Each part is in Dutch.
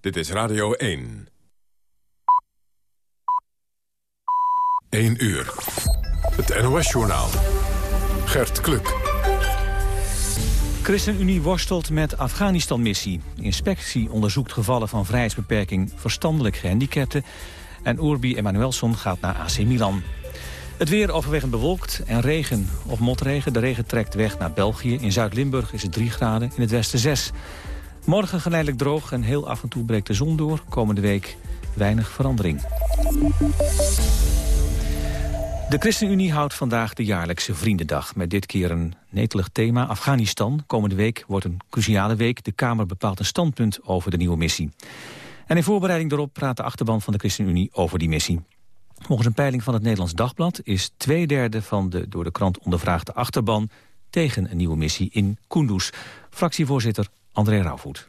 Dit is Radio 1. 1 uur. Het NOS-journaal. Gert Kluk. ChristenUnie worstelt met Afghanistan-missie. Inspectie onderzoekt gevallen van vrijheidsbeperking verstandelijk gehandicapten. En Urbi Emanuelson gaat naar AC Milan. Het weer overwegend bewolkt en regen of motregen. De regen trekt weg naar België. In Zuid-Limburg is het 3 graden, in het westen 6. Morgen geleidelijk droog en heel af en toe breekt de zon door. Komende week weinig verandering. De ChristenUnie houdt vandaag de jaarlijkse Vriendendag... met dit keer een netelig thema, Afghanistan. Komende week wordt een cruciale week. De Kamer bepaalt een standpunt over de nieuwe missie. En in voorbereiding daarop praat de achterban van de ChristenUnie over die missie. Volgens een peiling van het Nederlands Dagblad... is twee derde van de door de krant ondervraagde achterban... tegen een nieuwe missie in Kunduz. Fractievoorzitter André Rauwvoet.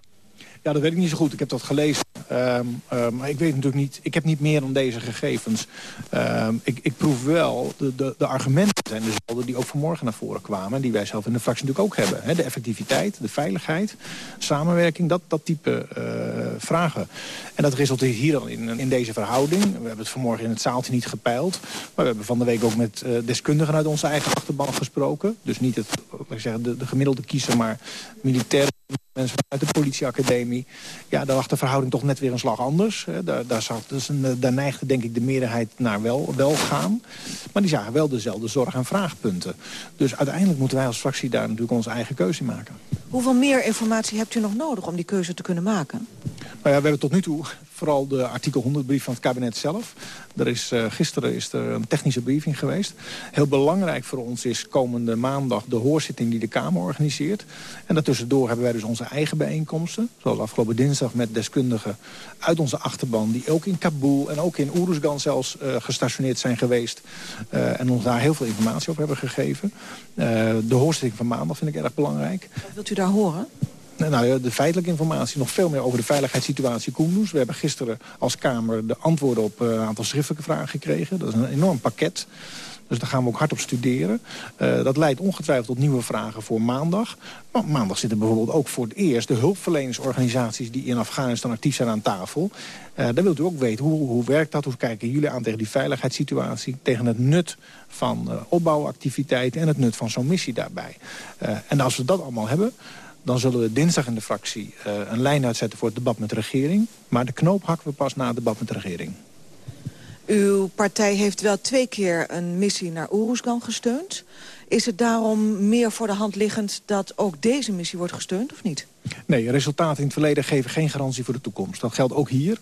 Ja, dat weet ik niet zo goed. Ik heb dat gelezen. Um, maar ik weet natuurlijk niet, ik heb niet meer dan deze gegevens. Um, ik, ik proef wel, de, de, de, argumenten zijn dezelfde die ook vanmorgen naar voren kwamen. En die wij zelf in de fractie natuurlijk ook hebben. de effectiviteit, de veiligheid, samenwerking, dat, dat type uh, vragen. En dat resulteert hier dan in, in deze verhouding. We hebben het vanmorgen in het zaaltje niet gepeild. Maar we hebben van de week ook met uh, deskundigen uit onze eigen achterban gesproken. Dus niet het, zeggen, de, de gemiddelde kiezer, maar militair mensen uit de politieacademie. Ja, daar lag de verhouding toch net weer een slag anders. Daar, daar, zat, dus een, daar neigde denk ik de meerderheid naar wel, wel gaan. Maar die zagen wel dezelfde zorg- en vraagpunten. Dus uiteindelijk moeten wij als fractie daar natuurlijk onze eigen keuze in maken. Hoeveel meer informatie hebt u nog nodig om die keuze te kunnen maken? Nou ja, we hebben tot nu toe vooral de artikel 100 brief van het kabinet zelf. Er is, uh, gisteren is er een technische briefing geweest. Heel belangrijk voor ons is komende maandag de hoorzitting die de Kamer organiseert. En daartussendoor hebben wij dus onze eigen bijeenkomsten. Zoals afgelopen dinsdag met deskundigen uit onze achterban... die ook in Kabul en ook in Uruzgan zelfs uh, gestationeerd zijn geweest. Uh, en ons daar heel veel informatie over hebben gegeven. de hoorzitting van maandag vind ik erg belangrijk. Wat wilt u daar horen? Nou, de feitelijke informatie, nog veel meer over de veiligheidssituatie Kunduz. We hebben gisteren als Kamer de antwoorden op een aantal schriftelijke vragen gekregen. Dat is een enorm pakket. Dus daar gaan we ook hard op studeren. Uh, dat leidt ongetwijfeld tot nieuwe vragen voor maandag. Maar maandag zitten bijvoorbeeld ook voor het eerst de hulpverleningsorganisaties... die in Afghanistan actief zijn aan tafel. Uh, dan wilt u ook weten, hoe, hoe werkt dat? Hoe kijken jullie aan tegen die veiligheidssituatie? Tegen het nut van opbouwactiviteiten en het nut van zo'n missie daarbij. en als we dat allemaal hebben dan zullen we dinsdag in de fractie uh, een lijn uitzetten voor het debat met de regering. Maar de knoop hakken we pas na het debat met de regering. Uw partij heeft wel twee keer een missie naar Oeruzgan gesteund. Is het daarom meer voor de hand liggend dat ook deze missie wordt gesteund of niet? Nee, resultaten in het verleden geven geen garantie voor de toekomst. Dat geldt ook hier.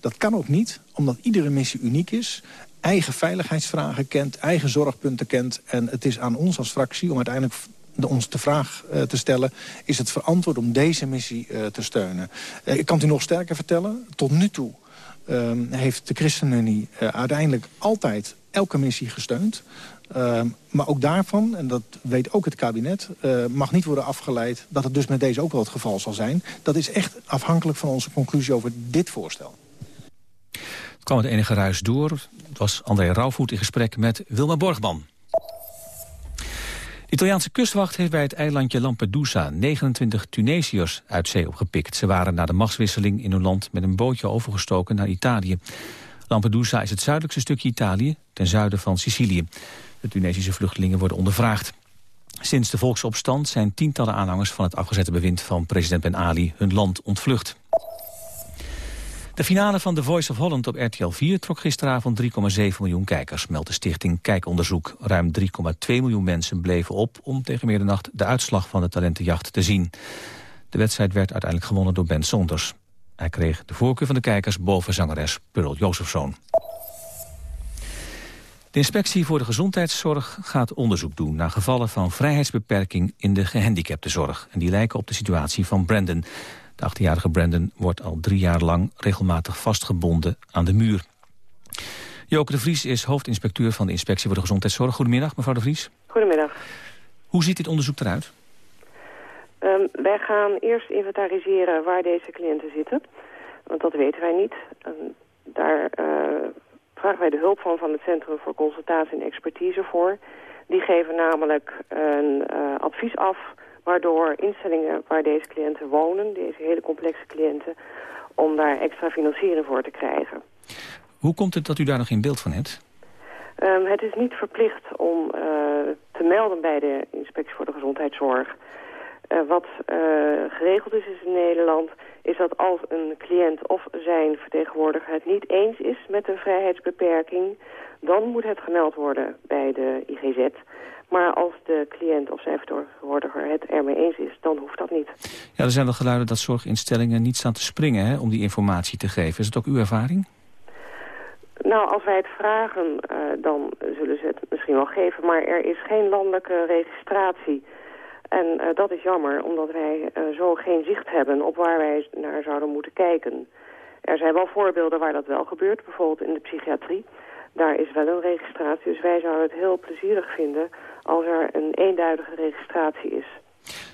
Dat kan ook niet, omdat iedere missie uniek is eigen veiligheidsvragen kent, eigen zorgpunten kent. En het is aan ons als fractie om uiteindelijk de, ons de vraag uh, te stellen... is het verantwoord om deze missie uh, te steunen? Uh, ik kan het u nog sterker vertellen. Tot nu toe ehm, heeft de ChristenUnie uiteindelijk altijd elke missie gesteund. Ehm, maar ook daarvan, en dat weet ook het kabinet... mag niet worden afgeleid dat het dus met deze ook wel het geval zal zijn. Dat is echt afhankelijk van onze conclusie over dit voorstel. Het kwam het enige ruis door. Het was André Rauwvoet in gesprek met Wilma Borgman. De Italiaanse kustwacht heeft bij het eilandje Lampedusa 29 Tunesiërs uit zee opgepikt. Ze waren na de machtswisseling in hun land met een bootje overgestoken naar Italië. Lampedusa is het zuidelijkste stukje Italië, ten zuiden van Sicilië. De Tunesische vluchtelingen worden ondervraagd. Sinds de volksopstand zijn tientallen aanhangers van het afgezette bewind van president Ben Ali hun land ontvlucht. De finale van The Voice of Holland op RTL 4 trok gisteravond 3,7 miljoen kijkers, meldt de stichting Kijkonderzoek. Ruim 3,2 miljoen mensen bleven op om tegen middernacht de uitslag van de talentenjacht te zien. De wedstrijd werd uiteindelijk gewonnen door Ben Sonders. Hij kreeg de voorkeur van de kijkers boven zangeres Pearl Jozefzoon. De inspectie voor de gezondheidszorg gaat onderzoek doen... naar gevallen van vrijheidsbeperking in de gehandicaptenzorg. En die lijken op de situatie van Brandon. De 18-jarige Brandon wordt al drie jaar lang regelmatig vastgebonden aan de muur. Joke de Vries is hoofdinspecteur van de Inspectie voor de Gezondheidszorg. Goedemiddag, mevrouw de Vries. Goedemiddag. Hoe ziet dit onderzoek eruit? Um, wij gaan eerst inventariseren waar deze cliënten zitten. Want dat weten wij niet. Um, daar uh, vragen wij de hulp van van het Centrum voor Consultatie en Expertise voor. Die geven namelijk een uh, advies af Waardoor instellingen waar deze cliënten wonen, deze hele complexe cliënten, om daar extra financiering voor te krijgen. Hoe komt het dat u daar nog geen beeld van hebt? Um, het is niet verplicht om uh, te melden bij de Inspectie voor de Gezondheidszorg. Uh, wat uh, geregeld is, is in Nederland is dat als een cliënt of zijn vertegenwoordiger het niet eens is met een vrijheidsbeperking, dan moet het gemeld worden bij de IGZ. Maar als de cliënt of zijn vertegenwoordiger het ermee eens is, dan hoeft dat niet. Ja, er zijn wel geluiden dat zorginstellingen niet staan te springen hè, om die informatie te geven. Is het ook uw ervaring? Nou, als wij het vragen, uh, dan zullen ze het misschien wel geven. Maar er is geen landelijke registratie. En uh, dat is jammer, omdat wij uh, zo geen zicht hebben op waar wij naar zouden moeten kijken. Er zijn wel voorbeelden waar dat wel gebeurt, bijvoorbeeld in de psychiatrie. Daar is wel een registratie, dus wij zouden het heel plezierig vinden als er een eenduidige registratie is.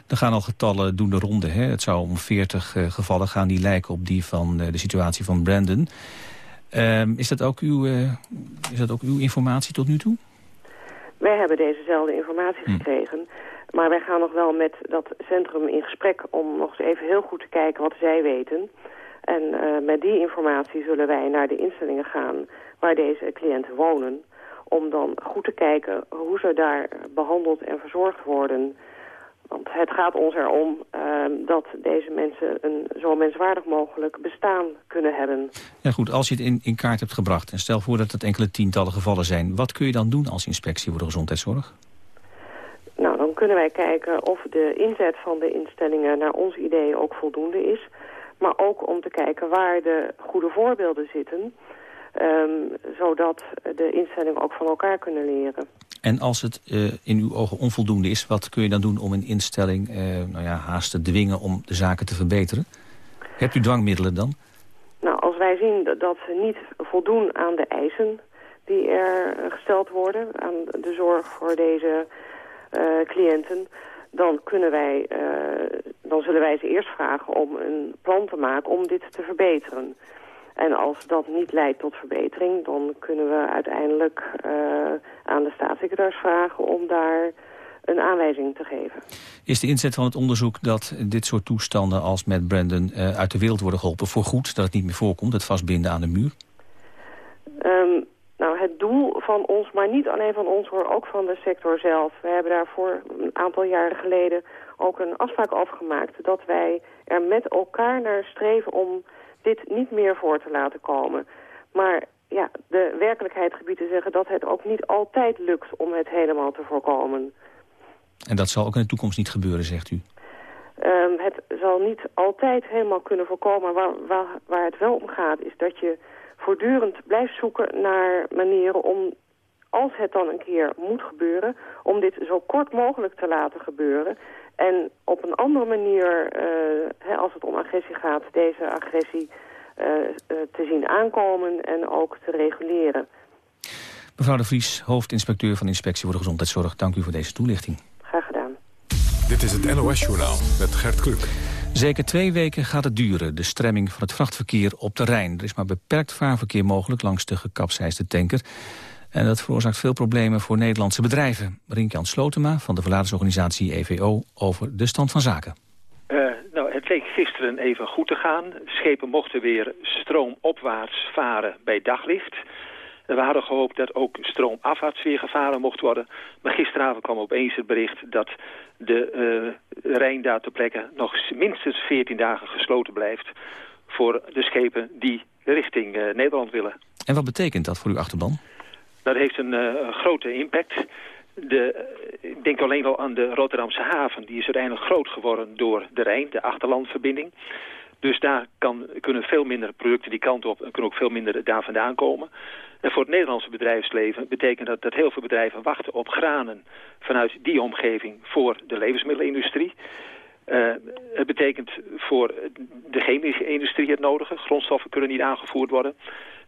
Er gaan al getallen doen de ronde. Hè? Het zou om 40 uh, gevallen gaan die lijken op die van uh, de situatie van Brandon. Um, is, dat ook uw, uh, is dat ook uw informatie tot nu toe? Wij hebben dezezelfde informatie hm. gekregen. Maar wij gaan nog wel met dat centrum in gesprek om nog eens even heel goed te kijken wat zij weten. En met die informatie zullen wij naar de instellingen gaan waar deze cliënten wonen. Om dan goed te kijken hoe ze daar behandeld en verzorgd worden. Want het gaat ons erom uh, dat deze mensen een zo menswaardig mogelijk bestaan kunnen hebben. Ja goed, als je het in, in kaart hebt gebracht en stel voor dat het enkele tientallen gevallen zijn... wat kun je dan doen als inspectie voor de gezondheidszorg? Nou, dan kunnen wij kijken of de inzet van de instellingen naar ons idee ook voldoende is. Maar ook om te kijken waar de goede voorbeelden zitten... Um, zodat de instellingen ook van elkaar kunnen leren. En als het uh, in uw ogen onvoldoende is, wat kun je dan doen om een instelling uh, nou ja, haast te dwingen om de zaken te verbeteren? Hebt u dwangmiddelen dan? Nou, als wij zien dat ze niet voldoen aan de eisen die er gesteld worden, aan de zorg voor deze uh, cliënten, dan, kunnen wij, dan zullen wij ze eerst vragen om een plan te maken om dit te verbeteren. En als dat niet leidt tot verbetering, dan kunnen we uiteindelijk uh, aan de staatssecretaris vragen om daar een aanwijzing te geven. Is de inzet van het onderzoek dat dit soort toestanden als met Brandon uh, uit de wereld worden geholpen voor goed, dat het niet meer voorkomt, het vastbinden aan de muur? Um, nou, het doel van ons, maar niet alleen van ons hoor, ook van de sector zelf. We hebben daarvoor een aantal jaren geleden ook een afspraak afgemaakt dat wij er met elkaar naar streven om dit niet meer voor te laten komen. Maar ja, de werkelijkheid gebied te zeggen dat het ook niet altijd lukt om het helemaal te voorkomen. En dat zal ook in de toekomst niet gebeuren, zegt u? Um, het zal niet altijd helemaal kunnen voorkomen. Waar, waar, waar het wel om gaat is dat je voortdurend blijft zoeken naar manieren om, als het dan een keer moet gebeuren, om dit zo kort mogelijk te laten gebeuren. En op een andere manier, uh, hè, als het om agressie gaat, deze agressie uh, uh, te zien aankomen en ook te reguleren. Mevrouw de Vries, hoofdinspecteur van de Inspectie voor de Gezondheidszorg. Dank u voor deze toelichting. Graag gedaan. Dit is het NOS-journaal met Gert Kluk. Zeker twee weken gaat het duren, de stremming van het vrachtverkeer op de Rijn. Er is maar beperkt vaarverkeer mogelijk langs de gekapseisde tanker. En dat veroorzaakt veel problemen voor Nederlandse bedrijven. Rinkjan Slotema van de verladersorganisatie EVO over de stand van zaken. Uh, nou, het leek gisteren even goed te gaan. Schepen mochten weer stroomopwaarts varen bij daglicht. We hadden gehoopt dat ook stroomafwaarts weer gevaren mocht worden. Maar gisteravond kwam opeens het bericht dat de uh, Rijn daar ter plekke nog minstens 14 dagen gesloten blijft voor de schepen die richting uh, Nederland willen. En wat betekent dat voor uw achterban? Dat heeft een uh, grote impact. De, ik denk alleen al aan de Rotterdamse haven. Die is uiteindelijk groot geworden door de Rijn, de achterlandverbinding. Dus daar kan, kunnen veel minder producten die kant op en kunnen ook veel minder daar vandaan komen. En voor het Nederlandse bedrijfsleven betekent dat dat heel veel bedrijven wachten op granen vanuit die omgeving voor de levensmiddelenindustrie. Uh, het betekent voor de chemische industrie het nodige. Grondstoffen kunnen niet aangevoerd worden.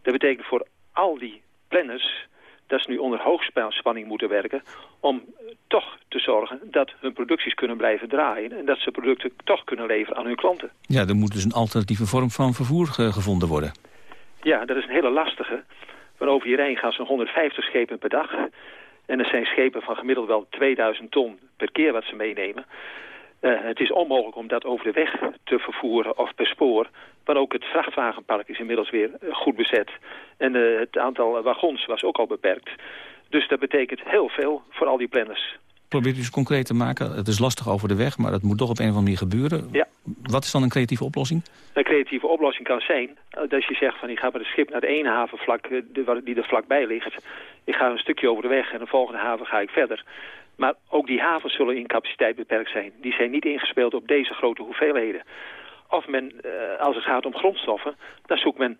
Dat betekent voor al die planners dat ze nu onder hoogspanning moeten werken... om toch te zorgen dat hun producties kunnen blijven draaien... en dat ze producten toch kunnen leveren aan hun klanten. Ja, er moet dus een alternatieve vorm van vervoer gevonden worden. Ja, dat is een hele lastige. Want over hierheen gaan zo'n 150 schepen per dag. En er zijn schepen van gemiddeld wel 2000 ton per keer wat ze meenemen. Het is onmogelijk om dat over de weg te vervoeren of per spoor. Maar ook het vrachtwagenpark is inmiddels weer goed bezet. En het aantal wagons was ook al beperkt. Dus dat betekent heel veel voor al die planners. Probeert u eens concreet te maken. Het is lastig over de weg, maar dat moet toch op een of andere manier gebeuren. Ja. Wat is dan een creatieve oplossing? Een creatieve oplossing kan zijn dat je zegt van ik ga met het schip naar de ene havenvlak die er vlakbij ligt. Ik ga een stukje over de weg en de volgende haven ga ik verder. Maar ook die havens zullen in capaciteit beperkt zijn. Die zijn niet ingespeeld op deze grote hoeveelheden. Of men, als het gaat om grondstoffen, dan zoekt men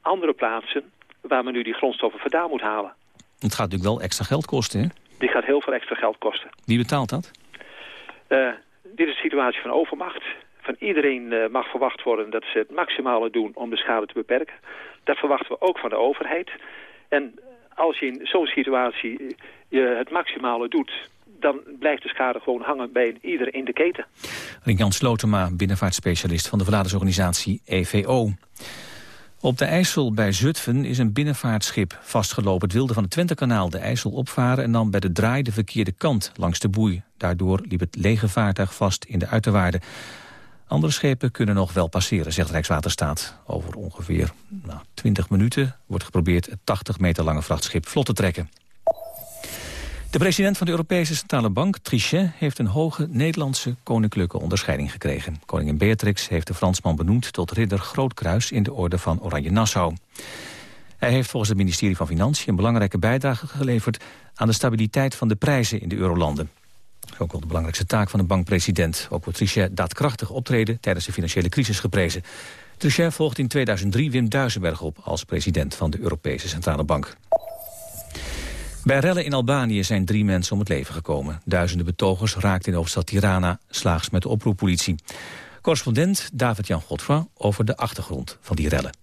andere plaatsen waar men nu die grondstoffen vandaan moet halen. Het gaat natuurlijk wel extra geld kosten, hè? Die gaat heel veel extra geld kosten. Wie betaalt dat? Uh, dit is een situatie van overmacht. Van iedereen uh, mag verwacht worden dat ze het maximale doen om de schade te beperken. Dat verwachten we ook van de overheid. En als je in zo'n situatie eh, je het maximale doet... dan blijft de schade gewoon hangen bij ieder in de keten. Rink-Jan Slotema, binnenvaartspecialist van de verladersorganisatie EVO. Op de IJssel bij Zutphen is een binnenvaartschip vastgelopen. Het wilde van het Twentekanaal de IJssel opvaren... en dan bij de draai de verkeerde kant langs de boei. Daardoor liep het lege vaartuig vast in de uiterwaarde. Andere schepen kunnen nog wel passeren, zegt Rijkswaterstaat. Over ongeveer nou, 20 minuten wordt geprobeerd het 80 meter lange vrachtschip vlot te trekken. De president van de Europese Centrale Bank, Trichet, heeft een hoge Nederlandse koninklijke onderscheiding gekregen. Koningin Beatrix heeft de Fransman benoemd tot ridder Grootkruis in de orde van Oranje Nassau. Hij heeft volgens het ministerie van Financiën een belangrijke bijdrage geleverd aan de stabiliteit van de prijzen in de eurolanden. Ook wel de belangrijkste taak van een bankpresident. Ook wordt Trichet daadkrachtig optreden tijdens de financiële crisis geprezen. Trichet volgt in 2003 Wim Duisenberg op als president van de Europese Centrale Bank. Bij rellen in Albanië zijn drie mensen om het leven gekomen. Duizenden betogers raakten in de hoofdstad Tirana slaags met de oproeppolitie. Correspondent David-Jan Godfra over de achtergrond van die rellen.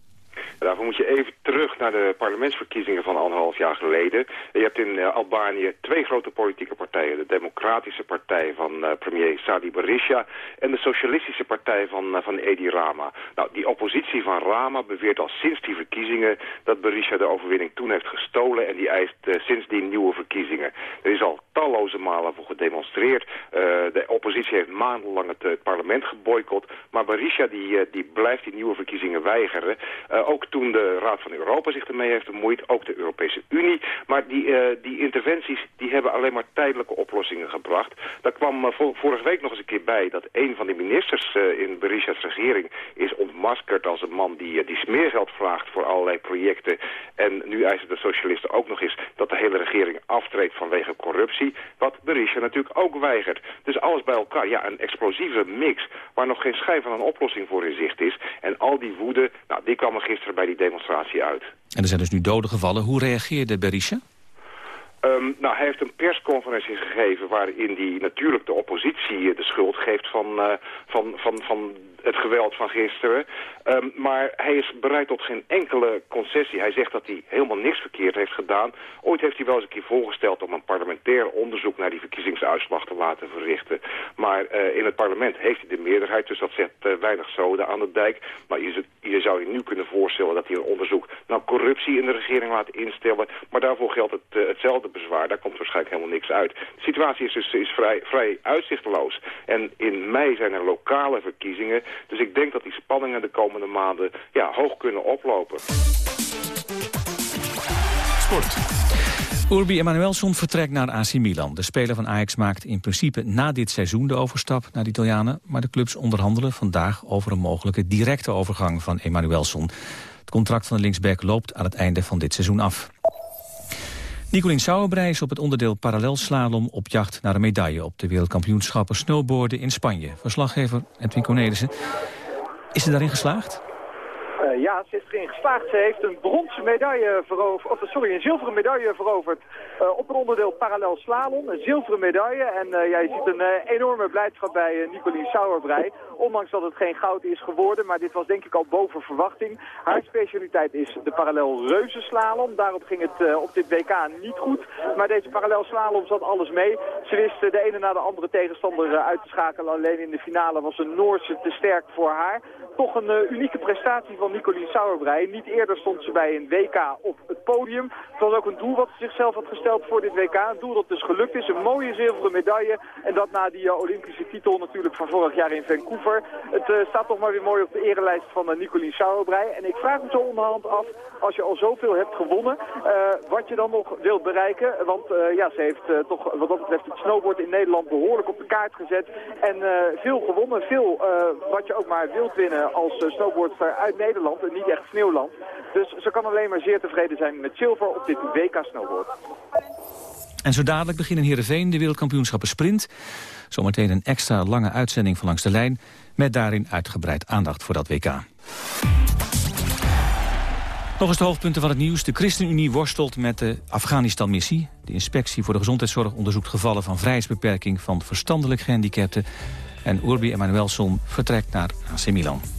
Daarvoor moet je even terug naar de parlementsverkiezingen van anderhalf jaar geleden. Je hebt in uh, Albanië twee grote politieke partijen. De Democratische Partij van uh, premier Sadi Berisha en de Socialistische Partij van, uh, van Edi Rama. Nou, die oppositie van Rama beweert al sinds die verkiezingen dat Berisha de overwinning toen heeft gestolen en die eist sindsdien nieuwe verkiezingen. Er is al talloze malen voor gedemonstreerd. de oppositie heeft maandenlang het, het parlement geboycott, maar Berisha die, die blijft die nieuwe verkiezingen weigeren. ook toen de Raad van Europa zich ermee heeft bemoeid, ook de Europese Unie. Maar die, uh, die interventies die hebben alleen maar tijdelijke oplossingen gebracht. Daar kwam uh, vorige week nog eens een keer bij dat een van de ministers uh, in Berishas regering is ontmaskerd als een man die, die smeergeld vraagt voor allerlei projecten. En nu eisen de socialisten ook nog eens dat de hele regering aftreedt vanwege corruptie. Wat Berisha natuurlijk ook weigert. Dus alles bij elkaar, ja, een explosieve mix waar nog geen schijn van een oplossing voor in zicht is. En al die woede, nou, die kwam er gisteren bij die demonstratie uit. En er zijn dus nu doden gevallen. Hoe reageerde Berisha? Um, nou, hij heeft een persconferentie gegeven waarin hij natuurlijk de oppositie de schuld geeft van, uh, van, van, van het geweld van gisteren. Um, maar hij is bereid tot geen enkele concessie. Hij zegt dat hij helemaal niks verkeerd heeft gedaan. Ooit heeft hij wel eens een keer voorgesteld om een parlementair onderzoek naar die verkiezingsuitslag te laten verrichten. Maar uh, in het parlement heeft hij de meerderheid, dus dat zet uh, weinig zoden aan de dijk. Maar je, zou je nu kunnen voorstellen dat hij een onderzoek naar corruptie in de regering laat instellen. Maar daarvoor geldt het, uh, hetzelfde bezwaar. Daar komt waarschijnlijk helemaal niks uit. De situatie is dus is vrij, vrij uitzichtloos. En in mei zijn er lokale verkiezingen. Dus ik denk dat die spanningen de komende maanden ja, hoog kunnen oplopen. Sport. Urbi Emanuelson vertrekt naar AC Milan. De speler van Ajax maakt in principe na dit seizoen de overstap naar de Italianen. Maar de clubs onderhandelen vandaag over een mogelijke directe overgang van Emanuelson. Het contract van de linksback loopt aan het einde van dit seizoen af. Nicolien Sauerbrei is op het onderdeel parallelslalom op jacht naar een medaille... op de wereldkampioenschappen snowboarden in Spanje. Verslaggever Edwin Cornelissen. Is ze daarin geslaagd? Uh, ja, ze geslaagd. Ze heeft een bronzen medaille veroverd, of sorry, een zilveren medaille veroverd uh, op het onderdeel parallel slalom. Een zilveren medaille. En ja, je ziet een enorme blijdschap bij Nicolien Sauerbrei. Ondanks dat het geen goud is geworden, maar dit was denk ik al boven verwachting. Haar specialiteit is de parallel reuzenslalom. Daarop ging het op dit WK niet goed. Maar deze parallel slalom zat alles mee. Ze wist de ene na de andere tegenstander uit te schakelen. Alleen in de finale was een Noorse te sterk voor haar. Toch een unieke prestatie van Nicolien Sauerbrei. Niet eerder stond ze bij een WK op het podium. Het was ook een doel wat ze zichzelf had gesteld voor dit WK. Een doel dat dus gelukt is. Een mooie zilveren medaille. En dat na die Olympische titel natuurlijk van vorig jaar in Vancouver. Het staat toch maar weer mooi op de erelijst van Nicolien Sauerbrei. En ik vraag me zo onderhand af, als je al zoveel hebt gewonnen, wat je dan nog wilt bereiken. Want ja, ze heeft toch wat dat betreft het snowboard in Nederland behoorlijk op de kaart gezet. En veel gewonnen, veel wat je ook maar wilt winnen als snowboardster uit Nederland en niet echt sneeuwland. Dus ze kan alleen maar zeer tevreden zijn met zilver op dit WK snowboard. En zo dadelijk beginnen Heerenveen de wereldkampioenschappen sprint. Zometeen een extra lange uitzending van Langs de Lijn... met daarin uitgebreid aandacht voor dat WK. Nog eens de hoofdpunten van het nieuws. De ChristenUnie worstelt met de Afghanistan-missie. De inspectie voor de gezondheidszorg onderzoekt gevallen van vrijheidsbeperking van verstandelijk gehandicapten. En Urbi Emanuelson vertrekt naar AC Milan.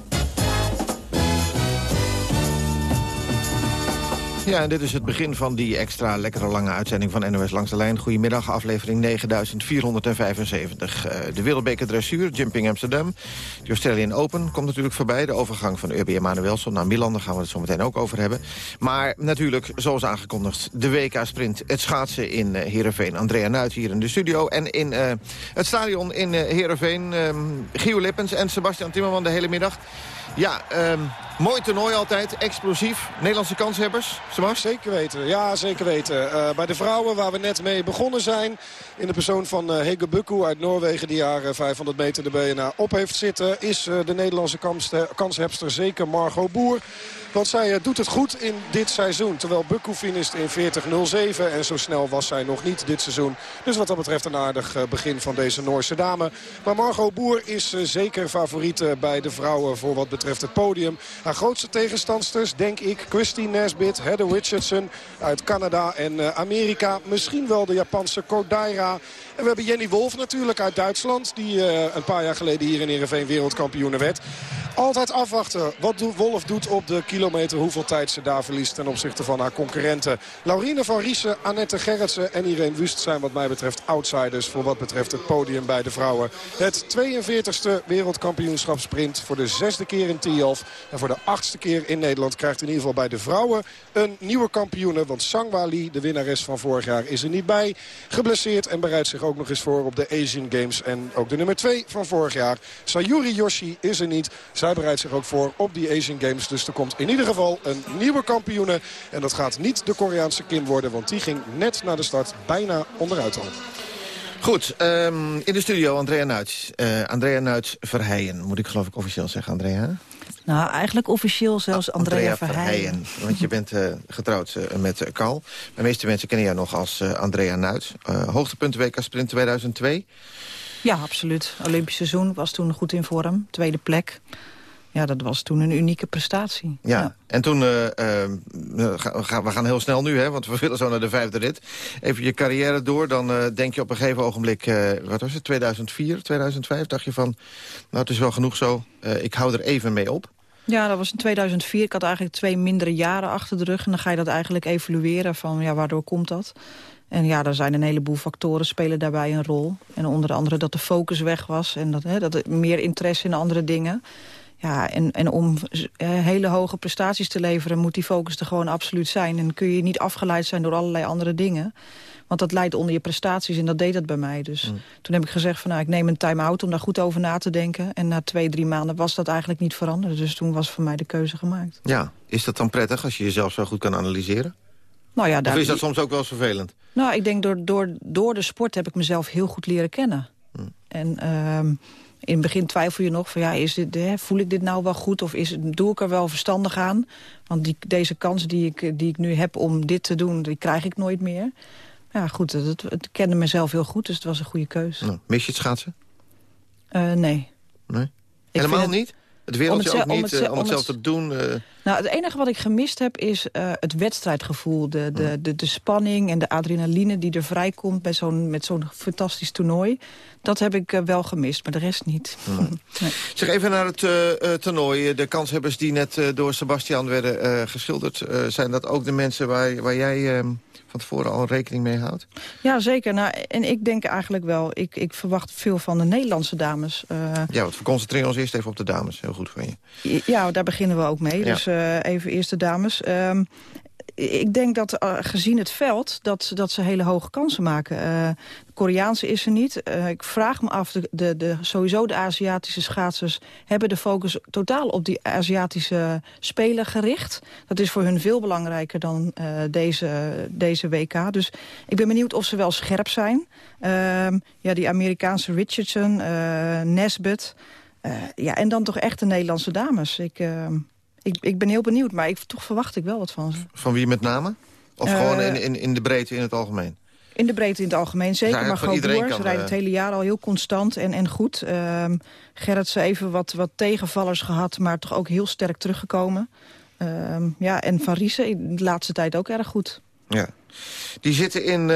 Ja, en dit is het begin van die extra lekkere lange uitzending van NOS Langs de Lijn. Goedemiddag, aflevering 9475. Uh, de Wereldbeker Dressuur, Jumping Amsterdam. De Australian Open komt natuurlijk voorbij. De overgang van Urbi Emanuelson naar Milan, daar gaan we het zo meteen ook over hebben. Maar natuurlijk, zoals aangekondigd, de WK-sprint. Het schaatsen in uh, Heerenveen. Andrea Nuit hier in de studio. En in uh, het stadion in Heerenveen, um, Gio Lippens en Sebastian Timmerman de hele middag. Ja, um, mooi toernooi altijd, explosief. Nederlandse kanshebbers, Sebas? Zeker weten, ja zeker weten. Uh, bij de vrouwen waar we net mee begonnen zijn... in de persoon van uh, Hege Bukku uit Noorwegen... die haar uh, 500 meter de BNA op heeft zitten... is de Nederlandse kanshebster zeker Margot Boer... Want zij doet het goed in dit seizoen. Terwijl Bukku finisht in 40.07. En zo snel was zij nog niet dit seizoen. Dus wat dat betreft een aardig begin van deze Noorse dame. Maar Margot Boer is zeker favoriet bij de vrouwen voor wat betreft het podium. Haar grootste tegenstandsters, denk ik, Christine Nesbit, Heather Richardson uit Canada en Amerika. Misschien wel de Japanse Kodaira. En we hebben Jenny Wolf natuurlijk uit Duitsland. Die uh, een paar jaar geleden hier in Ereveen wereldkampioen werd. Altijd afwachten wat Wolf doet op de kilometer. Hoeveel tijd ze daar verliest ten opzichte van haar concurrenten. Laurine van Riesen, Annette Gerritsen en Irene Wust zijn wat mij betreft outsiders. Voor wat betreft het podium bij de vrouwen. Het 42e wereldkampioenschap sprint voor de zesde keer in Tialf. En voor de achtste keer in Nederland krijgt in ieder geval bij de vrouwen een nieuwe kampioene. Want Sangwa Lee, de winnares van vorig jaar, is er niet bij. Geblesseerd en bereidt zich ook nog eens voor op de Asian Games. En ook de nummer 2 van vorig jaar, Sayuri Yoshi, is er niet. Zij bereidt zich ook voor op die Asian Games. Dus er komt in ieder geval een nieuwe kampioene. En dat gaat niet de Koreaanse Kim worden. Want die ging net na de start bijna onderuit al. Goed, um, in de studio Andrea Nuits. Uh, Andrea Nuits Verheijen, moet ik geloof ik officieel zeggen, Andrea? Nou, eigenlijk officieel zelfs Andrea, Andrea Verheijen. Want je bent uh, getrouwd uh, met Carl. De meeste mensen kennen jou nog als Andrea Nuits. hoogtepunt WK Sprint 2002. Ja, absoluut. Olympisch seizoen was toen goed in vorm. Tweede plek. Ja, dat was toen een unieke prestatie. Ja, ja. en toen, uh, uh, we gaan heel snel nu, hè, want we willen zo naar de vijfde rit. Even je carrière door, dan uh, denk je op een gegeven ogenblik... wat was het, 2004, 2005, dacht je van... nou, het is wel genoeg zo, ik hou er even mee op. Ja, dat was in 2004. Ik had eigenlijk twee mindere jaren achter de rug. En dan ga je dat eigenlijk evalueren van, ja, waardoor komt dat? En ja, er zijn een heleboel factoren spelen daarbij een rol. En onder andere dat de focus weg was en dat, hè, dat er meer interesse in andere dingen. Ja, en, en om hele hoge prestaties te leveren moet die focus er gewoon absoluut zijn. En kun je niet afgeleid zijn door allerlei andere dingen. Want dat leidt onder je prestaties en dat deed dat bij mij. Dus mm. toen heb ik gezegd van nou, ik neem een time-out om daar goed over na te denken. En na twee, drie maanden was dat eigenlijk niet veranderd. Dus toen was voor mij de keuze gemaakt. Ja, is dat dan prettig als je jezelf zo goed kan analyseren? Nou ja, of is dat soms ook wel eens vervelend? Nou, ik denk door, door, door de sport heb ik mezelf heel goed leren kennen. Mm. En... Uh, in het begin twijfel je nog van ja, is dit, hè, voel ik dit nou wel goed of is, doe ik er wel verstandig aan? Want die, deze kans die ik, die ik nu heb om dit te doen, die krijg ik nooit meer. Ja, goed, het, het, kende mezelf heel goed, dus het was een goede keuze. Nou, mis je het schaatsen? Uh, nee. Nee? Helemaal niet? Het wereldje ook niet, om het, uh, om het zelf te doen? Uh... Nou, het enige wat ik gemist heb is uh, het wedstrijdgevoel. De, de, de, de spanning en de adrenaline die er vrijkomt bij zo'n met zo'n fantastisch toernooi. Dat heb ik uh, wel gemist, maar de rest niet. nee. Zeg even naar het toernooi. De kanshebbers die net door Sebastian werden geschilderd... zijn dat ook de mensen waar, waar jij ehm, van tevoren al rekening mee houdt? Ja, zeker. Nou, en ik denk eigenlijk wel, ik, ik verwacht veel van de Nederlandse dames. Uh, ja, want we concentreren ons eerst even op de dames. Heel goed van je. Ja, daar beginnen we ook mee. Ja. Dus uh, even eerst de dames. Um, ik denk dat uh, gezien het veld dat, dat ze hele hoge kansen maken. De Koreaanse is er niet. Uh, ik vraag me af, de, de, sowieso de Aziatische schaatsers... hebben de focus totaal op die Aziatische spelen gericht. Dat is voor hun veel belangrijker dan deze, deze WK. Dus ik ben benieuwd of ze wel scherp zijn. Ehm, ja, die Amerikaanse Richardson, Nesbitt... ja, en dan toch echt de Nederlandse dames. Ik... Ehm, ik, ik ben heel benieuwd, maar ik, toch verwacht ik wel wat van ze. Van wie met name? Of uh, gewoon in, in, in de breedte in het algemeen? In de breedte in het algemeen, zeker. maar gewoon door. Ze rijden het hele jaar al heel constant en, en goed. Uh, Gerrit ze even wat, wat tegenvallers gehad, maar toch ook heel sterk teruggekomen. Uh, ja, en Van Riesen de laatste tijd ook erg goed. Ja. Die zitten in uh,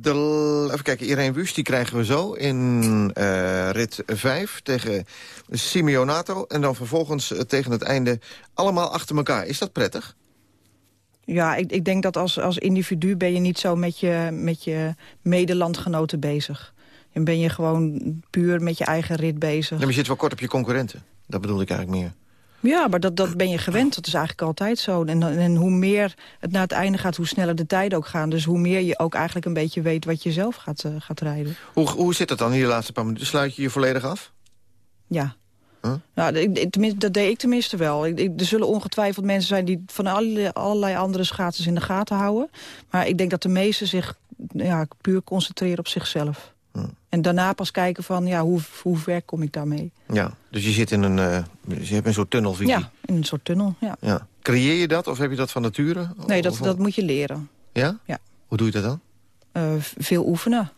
de... Even kijken, Irene Wust, die krijgen we zo in uh, rit 5 tegen Simeonato. En dan vervolgens uh, tegen het einde allemaal achter elkaar. Is dat prettig? Ja, ik, ik denk dat als, als individu ben je niet zo met je, met je medelandgenoten bezig. Dan ben je gewoon puur met je eigen rit bezig. Ja, maar je zit wel kort op je concurrenten. Dat bedoel ik eigenlijk meer. Ja, maar dat, dat ben je gewend. Dat is eigenlijk altijd zo. En, en hoe meer het naar het einde gaat, hoe sneller de tijden ook gaan. Dus hoe meer je ook eigenlijk een beetje weet wat je zelf gaat, uh, gaat rijden. Hoe, hoe zit dat dan in de laatste paar minuten? Sluit je je volledig af? Ja. Huh? Nou, tenminste, dat deed ik tenminste wel. Ik, er zullen ongetwijfeld mensen zijn die van allerlei, allerlei andere schaatsers in de gaten houden. Maar ik denk dat de meesten zich ja, puur concentreren op zichzelf. En daarna pas kijken van, ja, hoe, hoe ver kom ik daarmee? Ja, dus je zit in een, uh, je hebt een soort tunnelvisie? Ja, in een soort tunnel, ja. ja. Creëer je dat of heb je dat van nature? Nee, dat, dat moet je leren. Ja? Ja. Hoe doe je dat dan? Uh, veel oefenen.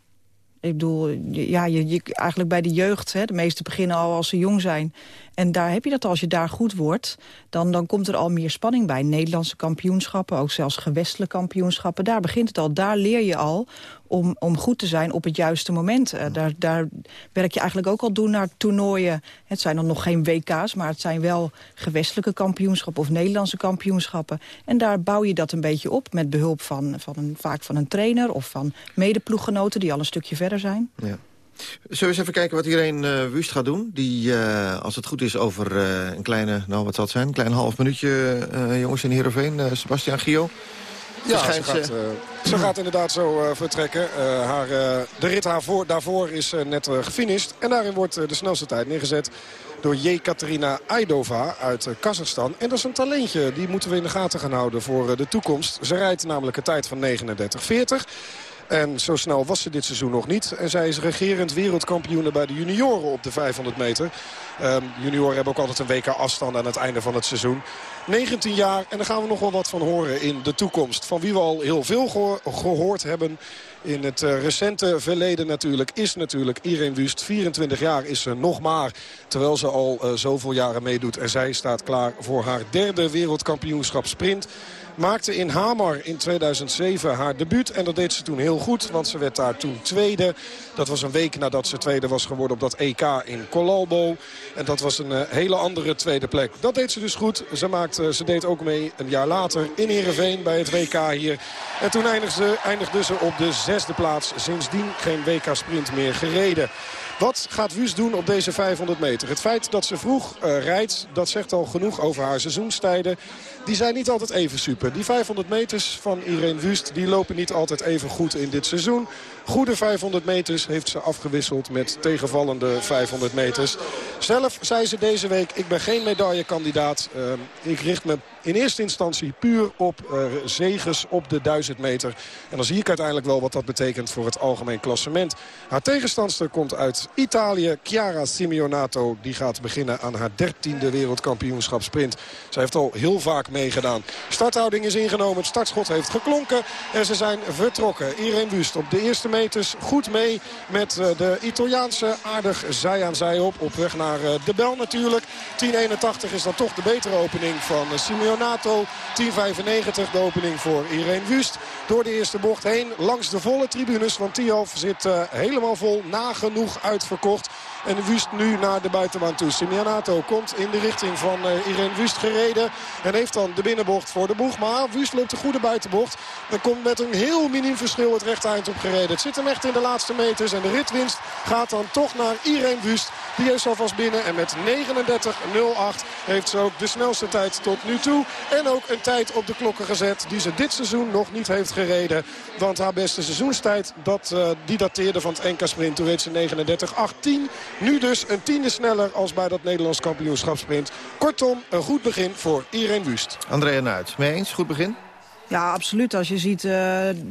Ik bedoel, ja, je, je, eigenlijk bij de jeugd, hè, de meesten beginnen al als ze jong zijn. En daar heb je dat als je daar goed wordt, dan, dan komt er al meer spanning bij. Nederlandse kampioenschappen, ook zelfs gewestelijke kampioenschappen. Daar begint het al, daar leer je al om, om goed te zijn op het juiste moment. Uh, daar, daar werk je eigenlijk ook al doen naar toernooien. Het zijn dan nog geen WK's, maar het zijn wel gewestelijke kampioenschappen... of Nederlandse kampioenschappen. En daar bouw je dat een beetje op met behulp van, van een, vaak van een trainer... of van medeploeggenoten die al een stukje verder zijn. Ja. Zullen we eens even kijken wat iedereen uh, Wust gaat doen? Die, uh, als het goed is, over uh, een kleine, nou wat zal het zijn? Een klein half minuutje, jongens in Heerenveen. Sebastian Gio. Ja, ze gaat, ze gaat inderdaad zo vertrekken. haar, de rit voor, daarvoor is net gefinished. En daarin wordt de snelste tijd neergezet door Jekaterina Aidova uit Kazachstan. En dat is een talentje, die moeten we in de gaten gaan houden voor de toekomst. Ze rijdt namelijk een tijd van 39-40. En zo snel was ze dit seizoen nog niet. En zij is regerend wereldkampioen bij de junioren op de 500 meter. Um, junioren hebben ook altijd een WK afstand aan het einde van het seizoen. 19 jaar en daar gaan we nog wel wat van horen in de toekomst. Van wie we al heel veel gehoord hebben in het uh, recente verleden natuurlijk... is natuurlijk Irene Wust. 24 jaar is ze nog maar. Terwijl ze al uh, zoveel jaren meedoet. En zij staat klaar voor haar derde wereldkampioenschap sprint maakte in Hamar in 2007 haar debuut. En dat deed ze toen heel goed, want ze werd daar toen tweede. Dat was een week nadat ze tweede was geworden op dat EK in Colalbo. En dat was een uh, hele andere tweede plek. Dat deed ze dus goed. Ze, maakte, ze deed ook mee een jaar later in Heerenveen bij het WK hier. En toen eindigde, eindigde ze op de zesde plaats. Sindsdien geen WK-sprint meer gereden. Wat gaat Wus doen op deze 500 meter? Het feit dat ze vroeg uh, rijdt, dat zegt al genoeg over haar seizoenstijden. Die zijn niet altijd even super. Die 500 meters van Irene Wust die lopen niet altijd even goed in dit seizoen. Goede 500 meters heeft ze afgewisseld met tegenvallende 500 meters. Zelf zei ze deze week, ik ben geen medaillekandidaat. Uh, ik richt me in eerste instantie puur op uh, zeges op de 1000 meter. En dan zie ik uiteindelijk wel wat dat betekent voor het algemeen klassement. Haar tegenstandster komt uit Italië, Chiara Simeonato. Die gaat beginnen aan haar dertiende wereldkampioenschap sprint. Zij heeft al heel vaak meegedaan. Starthouding is ingenomen, het startschot heeft geklonken. En ze zijn vertrokken. Irene Wust op de eerste meters goed mee met uh, de Italiaanse aardig zij aan zij op. Op weg naar naar de bel natuurlijk. 10.81 is dan toch de betere opening van Simeonato. 10.95 de opening voor Irene Wust. Door de eerste bocht heen langs de volle tribunes. Want Tiof zit helemaal vol, nagenoeg uitverkocht. En Wust nu naar de buitenbaan toe. Simianato komt in de richting van uh, Irene Wust gereden. En heeft dan de binnenbocht voor de boeg. Maar Wust loopt de goede buitenbocht. En komt met een heel minim verschil het rechte eind op gereden. Het zit hem echt in de laatste meters. En de ritwinst gaat dan toch naar Irene Wust. Die is alvast binnen. En met 39.08 heeft ze ook de snelste tijd tot nu toe. En ook een tijd op de klokken gezet die ze dit seizoen nog niet heeft gereden. Want haar beste seizoenstijd, dat, uh, dateerde van het NK Sprint. Toen reed ze 39.18. Nu dus een tiende sneller als bij dat Nederlands kampioenschapsprint. Kortom, een goed begin voor Irene Wust. Andrea Nuit, mee eens? Goed begin? Ja, absoluut. Als je ziet uh,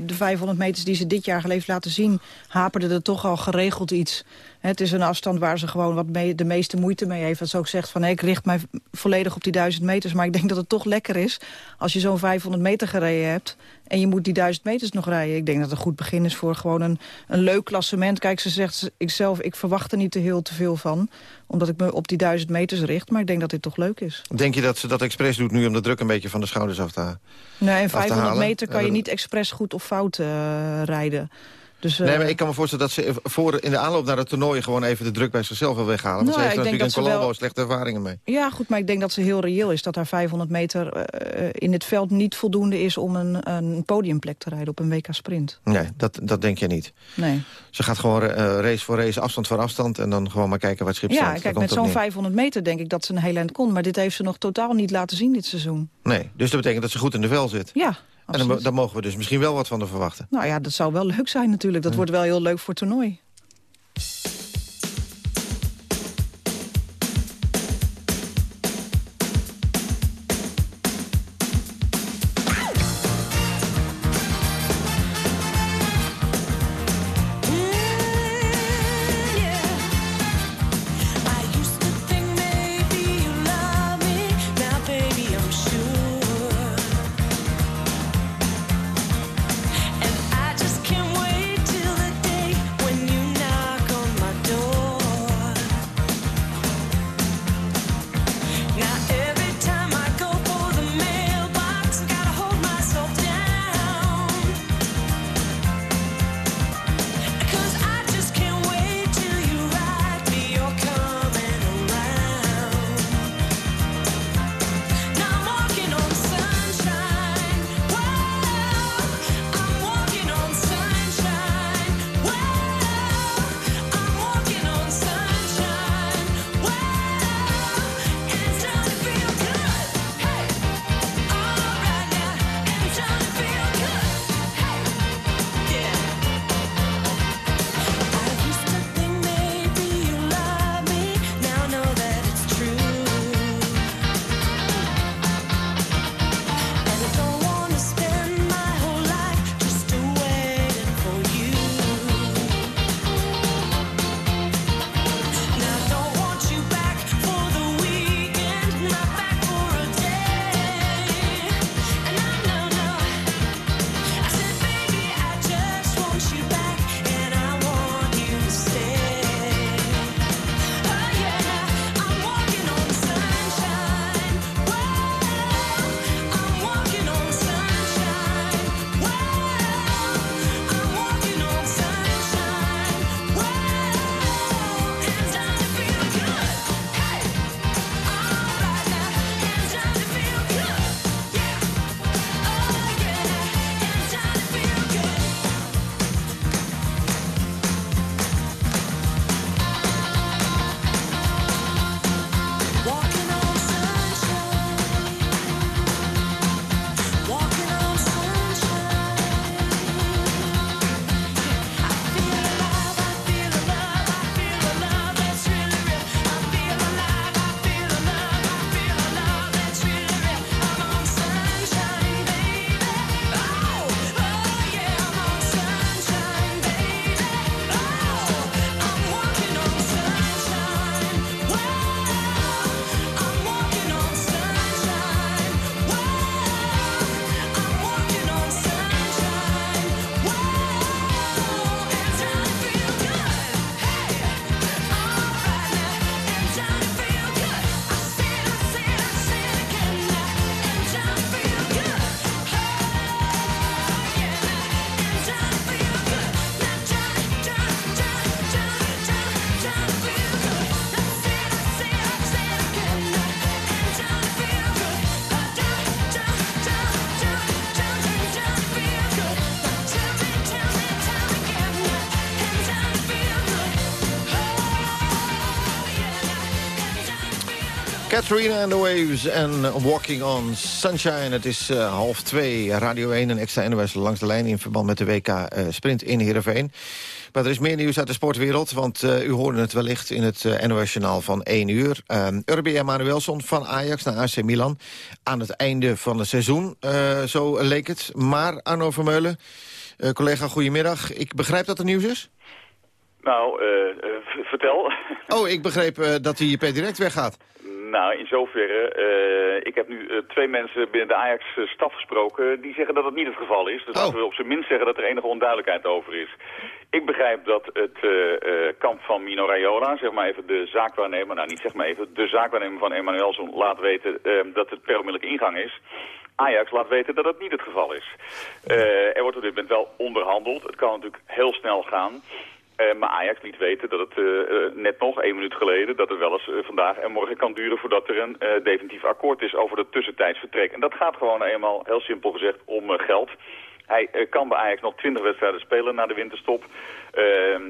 de 500 meters die ze dit jaar geleefd laten zien... haperde er toch al geregeld iets. Het is een afstand waar ze gewoon wat mee, de meeste moeite mee heeft. Dat ze ook zegt van hey, ik richt mij volledig op die 1000 meters. Maar ik denk dat het toch lekker is als je zo'n 500 meter gereden hebt... en je moet die 1000 meters nog rijden. Ik denk dat het een goed begin is voor gewoon een, een leuk klassement. Kijk, ze zegt ik zelf, ik verwacht er niet te heel te veel van. Omdat ik me op die 1000 meters richt. Maar ik denk dat dit toch leuk is. Denk je dat ze dat expres doet nu om de druk een beetje van de schouders af te halen? Nee, in 500 meter kan je niet expres goed of fout uh, rijden. Dus, nee, maar eh, ik kan me voorstellen dat ze voor, in de aanloop naar het toernooi... gewoon even de druk bij zichzelf wil weghalen. Want nou, ze heeft natuurlijk in Colombo wel... slechte ervaringen mee. Ja, goed, maar ik denk dat ze heel reëel is... dat haar 500 meter uh, in het veld niet voldoende is... om een, een podiumplek te rijden op een WK Sprint. Nee, dat, dat denk je niet. Nee. Ze gaat gewoon uh, race voor race, afstand voor afstand... en dan gewoon maar kijken het schip ja, staat. Ja, kijk, met zo'n 500 meter denk ik dat ze een heel eind kon. Maar dit heeft ze nog totaal niet laten zien dit seizoen. Nee, dus dat betekent dat ze goed in de vel zit. Ja, en dan, dan, mogen we dus misschien wel wat van verwachten. Nou ja, dat zou wel leuk zijn natuurlijk. Dat wordt wel heel leuk voor het toernooi. Katrina and the Waves en Walking on Sunshine. Het is uh, half twee, Radio 1 en extra NOS langs de lijn... in verband met de WK uh, Sprint in Heerenveen. Maar er is meer nieuws uit de sportwereld, want uh, u hoorde het wellicht... in het NOS-journaal van 1 uur. Uh, Urbi Emanuelson van Ajax naar AC Milan aan het einde van het seizoen. zo leek het. Maar Arno Vermeulen, collega, goedemiddag. Ik begrijp dat er nieuws is? Nou, vertel. Oh, ik begreep dat hij per direct weggaat. Nou, in zoverre, uh, ik heb nu uh, twee mensen binnen de Ajax-staf gesproken... die zeggen dat het niet het geval is. Dus oh. laten we op zijn minst zeggen dat er enige onduidelijkheid over is. Ik begrijp dat het uh, kamp van Mino Raiola, zeg maar even de zaakwaarnemer... nou, niet zeg maar even, de zaakwaarnemer van Emmanuelson laat weten dat het per onmiddellijke ingang is... Ajax laat weten dat dat niet het geval is. er wordt op dit moment wel onderhandeld. Het kan natuurlijk heel snel gaan. Uh, maar Ajax liet weten dat het uh, net nog, één minuut geleden, dat het wel eens vandaag en morgen kan duren voordat er een definitief akkoord is over de tussentijds vertrek. En dat gaat gewoon eenmaal, heel simpel gezegd, om geld. Hij kan bij Ajax nog 20 wedstrijden spelen na de winterstop.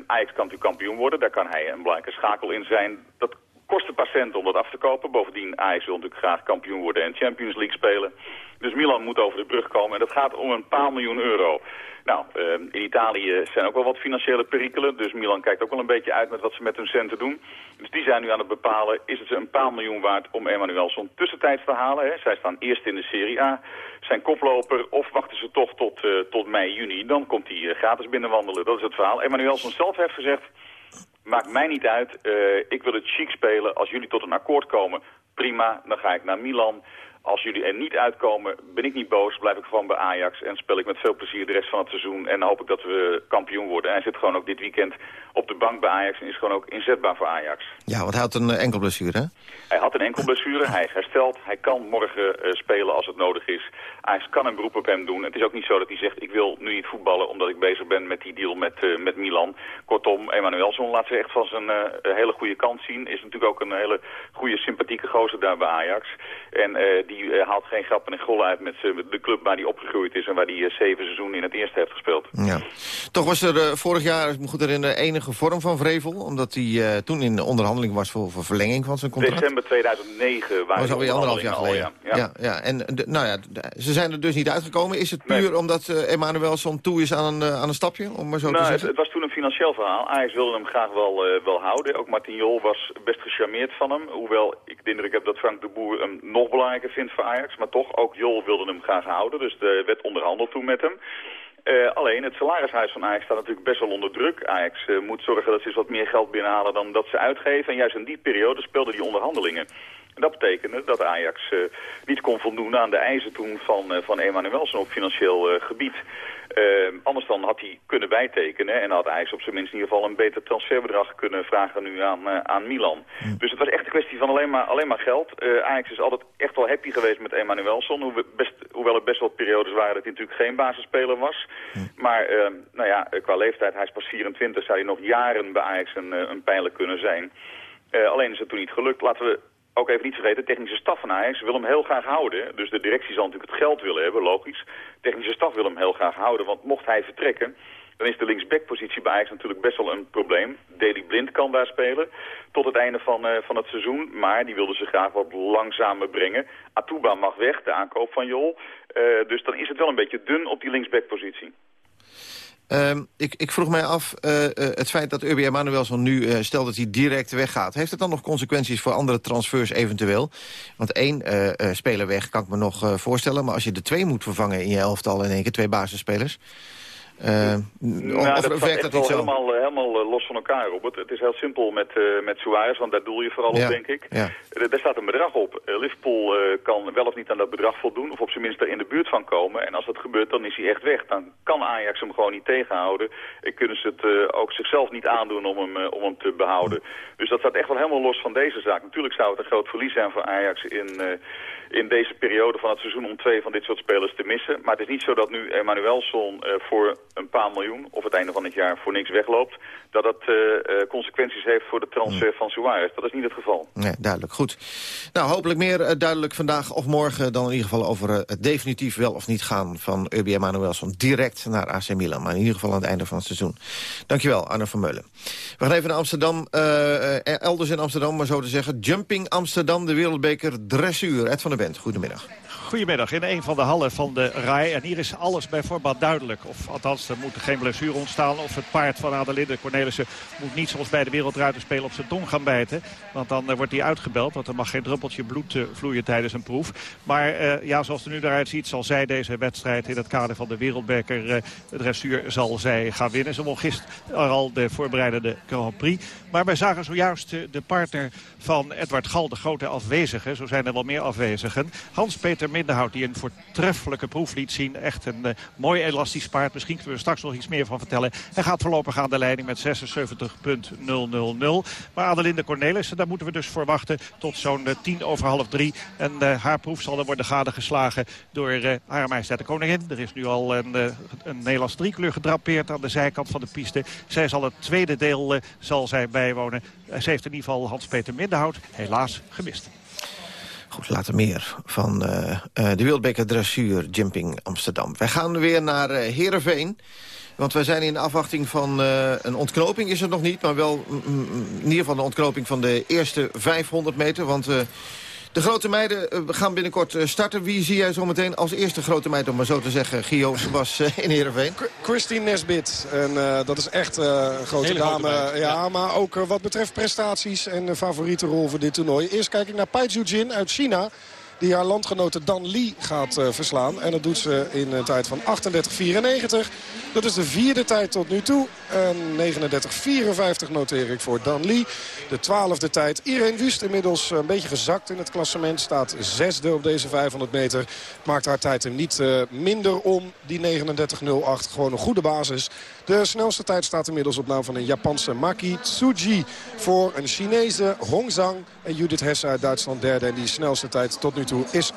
Ajax kan natuurlijk kampioen worden, daar kan hij een belangrijke schakel in zijn. Dat kost paar cent om dat af te kopen. Bovendien, Ajax wil natuurlijk graag kampioen worden en Champions League spelen. Dus Milan moet over de brug komen en dat gaat om een paar miljoen euro. Nou, uh, in Italië zijn ook wel wat financiële perikelen. Dus Milan kijkt ook wel een beetje uit met wat ze met hun centen doen. Dus die zijn nu aan het bepalen, is het ze een paar miljoen waard om Emanuelson tussentijds te halen? Hè? Zij staan eerst in de Serie A, zijn koploper, of wachten ze toch tot, uh, tot mei, juni? Dan komt hij uh, gratis binnenwandelen. Dat is het verhaal. Emanuelson zelf heeft gezegd, maakt mij niet uit. ik wil het chic spelen. Als jullie tot een akkoord komen, prima. Dan ga ik naar Milan. Als jullie er niet uitkomen, ben ik niet boos, blijf ik gewoon bij Ajax en speel ik met veel plezier de rest van het seizoen. En hoop ik dat we kampioen worden. En hij zit gewoon ook dit weekend op de bank bij Ajax en is gewoon ook inzetbaar voor Ajax. Ja, want hij had een enkel blessure, hè? Hij had een enkel blessure, hij is hersteld. Hij kan morgen uh, spelen als het nodig is. Ajax kan een beroep op hem doen. Het is ook niet zo dat hij zegt, ik wil nu niet voetballen omdat ik bezig ben met die deal met, uh, met Milan. Kortom, Emanuelson laat zich echt van zijn uh, hele goede kant zien. Is natuurlijk ook een hele goede, sympathieke gozer daar bij Ajax. En die haalt geen grappen en gollen uit met de club waar hij opgegroeid is... en waar hij zeven seizoenen in het eerste heeft gespeeld. Ja. Toch was er vorig jaar, ik me goed herinneren, enige vorm van vrevel. Omdat hij toen in onderhandeling was voor, voor verlenging van zijn contract. December 2009 waren was alweer anderhalf jaar geleden. Ja. Ja. ja, En de, nou ja, ze zijn er dus niet uitgekomen. Is het puur omdat uh, Emmanuelson toe is aan een, aan een stapje, om maar zo nou, te zeggen? Het, het, was toen een financieel verhaal. Ajax wilde hem graag wel, uh, wel houden. Ook Martin Jol was best gecharmeerd van hem. Hoewel ik de indruk heb dat Frank de Boer hem nog belangrijker vindt voor Ajax. Maar toch, ook Jol wilde hem graag houden. Dus er werd onderhandeld toen met hem. Uh, alleen het salarishuis van Ajax staat natuurlijk best wel onder druk. Ajax uh, moet zorgen dat ze eens wat meer geld binnenhalen dan dat ze uitgeven. En juist in die periode speelden die onderhandelingen. En dat betekende dat Ajax niet kon voldoen aan de eisen toen van, uh, van op financieel gebied. Anders dan had hij kunnen bijtekenen en had Ajax op zijn minst in ieder geval een beter transferbedrag kunnen vragen nu aan, aan Milan. Mm. Dus het was echt een kwestie van alleen maar, alleen maar geld. Ajax is altijd echt wel happy geweest met Emanuelson, best, hoewel er best wel periodes waren dat hij natuurlijk geen basisspeler was. Mm. Maar nou ja, qua leeftijd, hij is pas 24, zou hij nog jaren bij Ajax een, een pijler kunnen zijn. alleen is het toen niet gelukt. Laten we ook even niet vergeten, de technische staf van Ajax wil hem heel graag houden. Dus de directie zal natuurlijk het geld willen hebben, logisch. Technische staf wil hem heel graag houden, want mocht hij vertrekken... dan is de linksbackpositie bij Ajax natuurlijk best wel een probleem. Daley Blind kan daar spelen tot het einde van, uh, van het seizoen. Maar die wilden ze graag wat langzamer brengen. Atuba mag weg, de aankoop van Jol. Uh, dus dan is het wel een beetje dun op die linksbackpositie. Um, ik, ik, vroeg mij af, uh, uh, het feit dat Urbi Emanuelson nu uh, stelt dat hij direct weggaat... heeft het dan nog consequenties voor andere transfers eventueel? Want één speler weg kan ik me nog voorstellen... maar als je de twee moet vervangen in je elftal in één keer twee basisspelers... Uh, nou, of, werkt dat niet zo? Helemaal, eh, helemaal eh, los van elkaar, Robert. Het is heel simpel met, uh, met Suarez, want daar doel je vooral op, denk ik. Ja. daar staat een bedrag op. Liverpool kan wel of niet aan dat bedrag voldoen, of op zijn minst er in de buurt van komen. En als dat gebeurt, dan is hij echt weg. Dan kan Ajax hem gewoon niet tegenhouden. En kunnen ze het ook zichzelf niet aandoen om hem, om hem te behouden. Dus dat staat echt wel helemaal los van deze zaak. Natuurlijk zou het een groot verlies zijn voor Ajax in in deze periode van het seizoen om twee van dit soort spelers te missen. Maar het is niet zo dat nu Emmanuelson uh, voor een paar miljoen of het einde van het jaar voor niks wegloopt. Dat dat uh, consequenties heeft voor de transfer van Suarez. Dat is niet het geval. Nee, duidelijk. Goed. Nou, hopelijk meer duidelijk vandaag of morgen dan in ieder geval over het definitief wel of niet gaan van Urbi Emmanuelson direct naar AC Milan. Maar in ieder geval aan het einde van het seizoen. Dankjewel, Arno van Meulen. We gaan even naar Amsterdam, elders in Amsterdam, maar zo te zeggen. Jumping Amsterdam, de wereldbeker dressuur. Ed van der Bent, goedemiddag. Goedemiddag, in een van de hallen van de RAI. En hier is alles bij voorbaat duidelijk. Of althans, er moet geen blessure ontstaan. Of het paard van Adelinde Cornelissen moet niet zoals bij de wereldruiter spelen op zijn tong gaan bijten. Want dan uh, wordt hij uitgebeld. Want er mag geen druppeltje bloed uh, vloeien tijdens een proef. Maar uh, ja, zoals het er nu eruit ziet, zal zij deze wedstrijd in het kader van de wereldbeker dressuur zal zij gaan winnen. Ze won gisteren al de voorbereidende Grand Prix. Maar wij zagen zojuist de partner van Edward Gal, de grote afwezige. Zo zijn er wel meer afwezigen. Hans-Peter Minderhout die een voortreffelijke proef liet zien. Echt een uh, mooi elastisch paard. Misschien kunnen we straks nog iets meer van vertellen. Hij gaat voorlopig aan de leiding met 76.000. Maar Adelinde Cornelissen, daar moeten we dus voor wachten tot zo'n uh, tien over half drie. En uh, haar proef zal dan worden gadegeslagen door uh, haar de koningin. Er is nu al een, een Nederlands driekleur gedrapeerd aan de zijkant van de piste. Zij zal het tweede deel zal zij bijwonen. Ze heeft in ieder geval Hans-Peter Minderhout helaas gemist. Goed, later meer van uh, uh, de Wildbeker Dressuur Jumping Amsterdam. Wij gaan weer naar uh, Heerenveen. Want wij zijn in afwachting van een ontknoping, is het nog niet... maar wel mm, mm, in ieder geval de ontknoping van de eerste 500 meter. Want de grote meiden uh, gaan binnenkort uh, starten. Wie zie jij zo meteen als eerste grote meid, om maar zo te zeggen, Gio, was uh, in Heerenveen? Christine Nesbit. En dat is echt een grote Hele dame. grote ja, ja. maar ook wat betreft prestaties en de favoriete rol voor dit toernooi. Eerst kijk ik naar Pai Jin uit China die haar landgenote Dan Lee gaat uh, verslaan. En dat doet ze in een tijd van 38-94. Dat is de vierde tijd tot nu toe. En 39-54 noteer ik voor Dan Lee. De twaalfde tijd. Irene Wust inmiddels een beetje gezakt in het klassement. Staat zesde op deze 500 meter. Maakt haar tijd hem niet uh, minder om. Die 39-08. Gewoon een goede basis. De snelste tijd staat inmiddels op naam van een Japanse Maki Tsuji. Voor een Chinese Hong Zhang. En Judith Hesse uit Duitsland derde. En die snelste tijd tot nu toe is 38-78.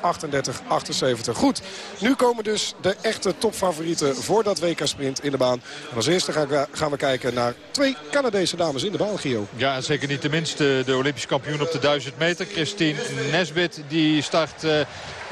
Goed, nu komen dus de echte topfavorieten voor dat WK Sprint in de baan. En als eerste gaan we kijken naar twee Canadese dames in de baan, Gio. Ja, zeker niet de minste. De Olympisch kampioen op de 1000 meter. Christine Nesbit, die start...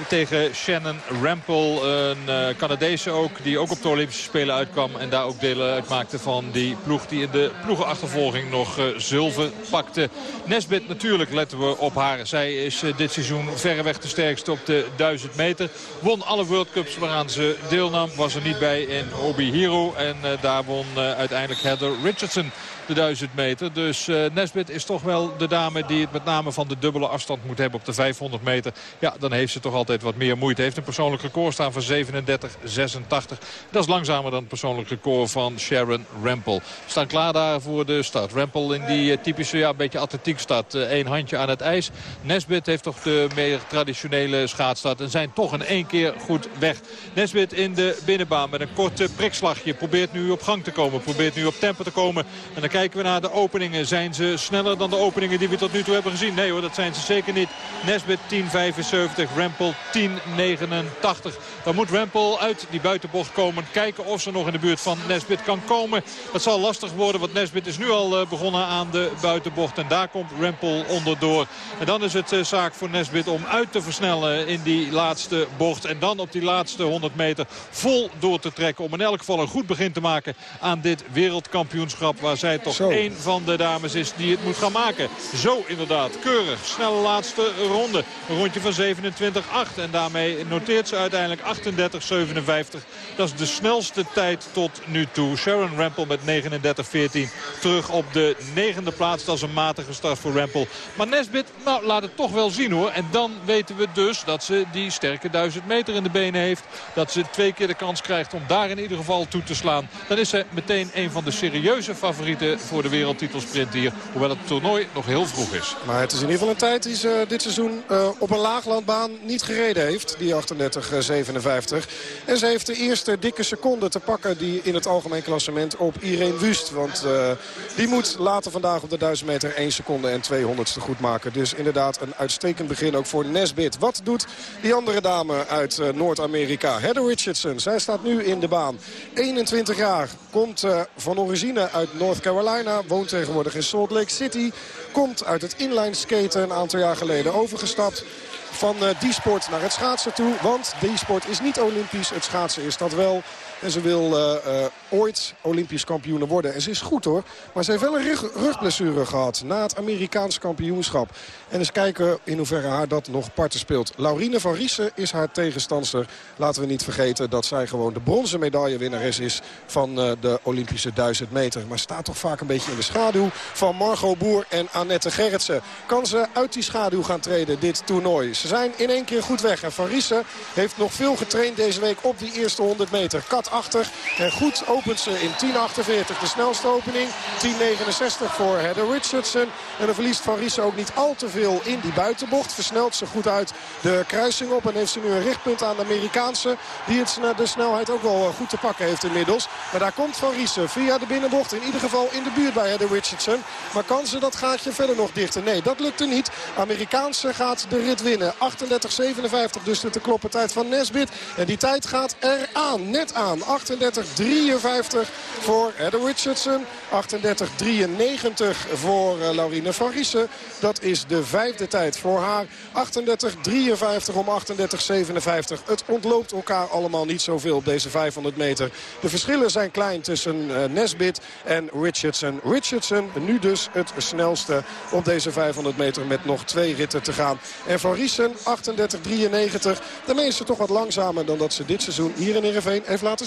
Tegen Shannon Rampel, een uh, Canadese ook, die ook op de Olympische Spelen uitkwam. En daar ook delen uitmaakte van die ploeg die in de ploegenachtervolging nog uh, zilver pakte. Nesbit natuurlijk letten we op haar. Zij is uh, dit seizoen verreweg de sterkste op de 1000 meter. Won alle World Cups waaraan ze deelnam. Was er niet bij in Obihiro. En daar won uiteindelijk Heather Richardson de 1000 meter. Dus uh, Nesbit is toch wel de dame die het met name van de dubbele afstand moet hebben op de 500 meter. Ja, dan heeft ze toch altijd wat meer moeite. Heeft een persoonlijk record staan van 37-86. Dat is langzamer dan het persoonlijk record van Sharon Rampel. Staan klaar daar voor de start. Rampel in die uh, typische, ja, beetje atletiek start. Eén uh, handje aan het ijs. Nesbit heeft toch de meer traditionele schaatsstart. En zijn toch in één keer goed weg. Nesbit in de binnenbaan met een korte prikslagje. Probeert nu op gang te komen. Probeert nu op tempo te komen. En dan kijken we naar de openingen. Zijn ze sneller dan de openingen die we tot nu toe hebben gezien? Nee hoor, dat zijn ze zeker niet. Nesbit 10.75, Rempel 10.89. Dan moet Rempel uit die buitenbocht komen. Kijken of ze nog in de buurt van Nesbit kan komen. Dat zal lastig worden, want Nesbit is nu al uh, begonnen aan de buitenbocht. En daar komt Rempel onderdoor. En dan is het uh, zaak voor Nesbit om uit te versnellen in die laatste bocht. En dan op die laatste 100 meter vol door te trekken. Om in elk geval een goed begin te maken aan dit wereldkampioenschap. Waar zij toch Zo. één van de dames is die het moet gaan maken. Zo inderdaad, keurig. Snelle laatste ronde. Een rondje van 27-8. En daarmee noteert ze uiteindelijk 38-57. Dat is de snelste tijd tot nu toe. Sharon Rampel met 39-14 terug op de negende plaats. Dat is een matige start voor Rampel. Maar Nesbit, nou laat het toch wel zien hoor. En dan weten we dus dat ze die sterke 1000 meter in de benen heeft. Dat ze twee keer de kans krijgt om daar in ieder geval toe te slaan. Dan is ze meteen een van de serieuze favorieten voor de wereldtitelsprint hier. Hoewel het toernooi nog heel vroeg is. Maar het is in ieder geval een tijd die ze dit seizoen uh, op een laaglandbaan niet gereden heeft, die 38-57. En ze heeft de eerste dikke seconde te pakken die in het algemeen klassement op Irene Wust. Want uh, die moet later vandaag op de 1000 meter 1 seconde en 200ste goed maken. Dus inderdaad een uitstekend begin ook voor Nesbit. Wat doet die andere dame uit uh, Noord-Amerika? Heather Richardson. Zij staat nu in de baan. 21 jaar. Komt van origine uit North Carolina. Woont tegenwoordig in Salt Lake City. Komt uit het inline skaten een aantal jaar geleden overgestapt van uh, die sport naar het schaatsen toe. Want die sport is niet olympisch, het schaatsen is dat wel. En ze wil uh, uh, ooit Olympisch kampioen worden. En ze is goed hoor. Maar ze heeft wel een rug, rugblessure gehad na het Amerikaans kampioenschap. En eens kijken in hoeverre haar dat nog parten speelt. Laurine van Riesen is haar tegenstandster. Laten we niet vergeten dat zij gewoon de bronzen medaillewinnares is van uh, de Olympische 1000 meter. Maar staat toch vaak een beetje in de schaduw van Margot Boer en Annette Gerritsen. Kan ze uit die schaduw gaan treden dit toernooi? Ze zijn in één keer goed weg. En Van Riesen heeft nog veel getraind deze week op die eerste 100 meter. Kat achter. En goed opent ze in 10.48 de snelste opening. 10.69 voor Heather Richardson. En dan verliest Van Riesen ook niet al te veel in die buitenbocht. Versnelt ze goed uit de kruising op. En heeft ze nu een richtpunt aan de Amerikaanse. Die het, de snelheid ook wel goed te pakken heeft inmiddels. Maar daar komt Van Riesen via de binnenbocht. In ieder geval in de buurt bij Heather Richardson. Maar kan ze dat gaatje verder nog dichten? Nee, dat lukt er niet. Amerikaanse gaat de rit winnen. 38-57 dus de te kloppen tijd van Nesbit. En die tijd gaat eraan. Net aan. 38-53 voor Heather Richardson. 38-93 voor uh, Laurine van Riesen. Dat is de vijfde tijd voor haar. 38-53 om 38-57. Het ontloopt elkaar allemaal niet zoveel op deze 500 meter. De verschillen zijn klein tussen uh, Nesbit en Richardson. Richardson nu dus het snelste op deze 500 meter met nog twee ritten te gaan. En van Riesen 38-93. Daarmee is toch wat langzamer dan dat ze dit seizoen hier in Ereveen heeft laten zien.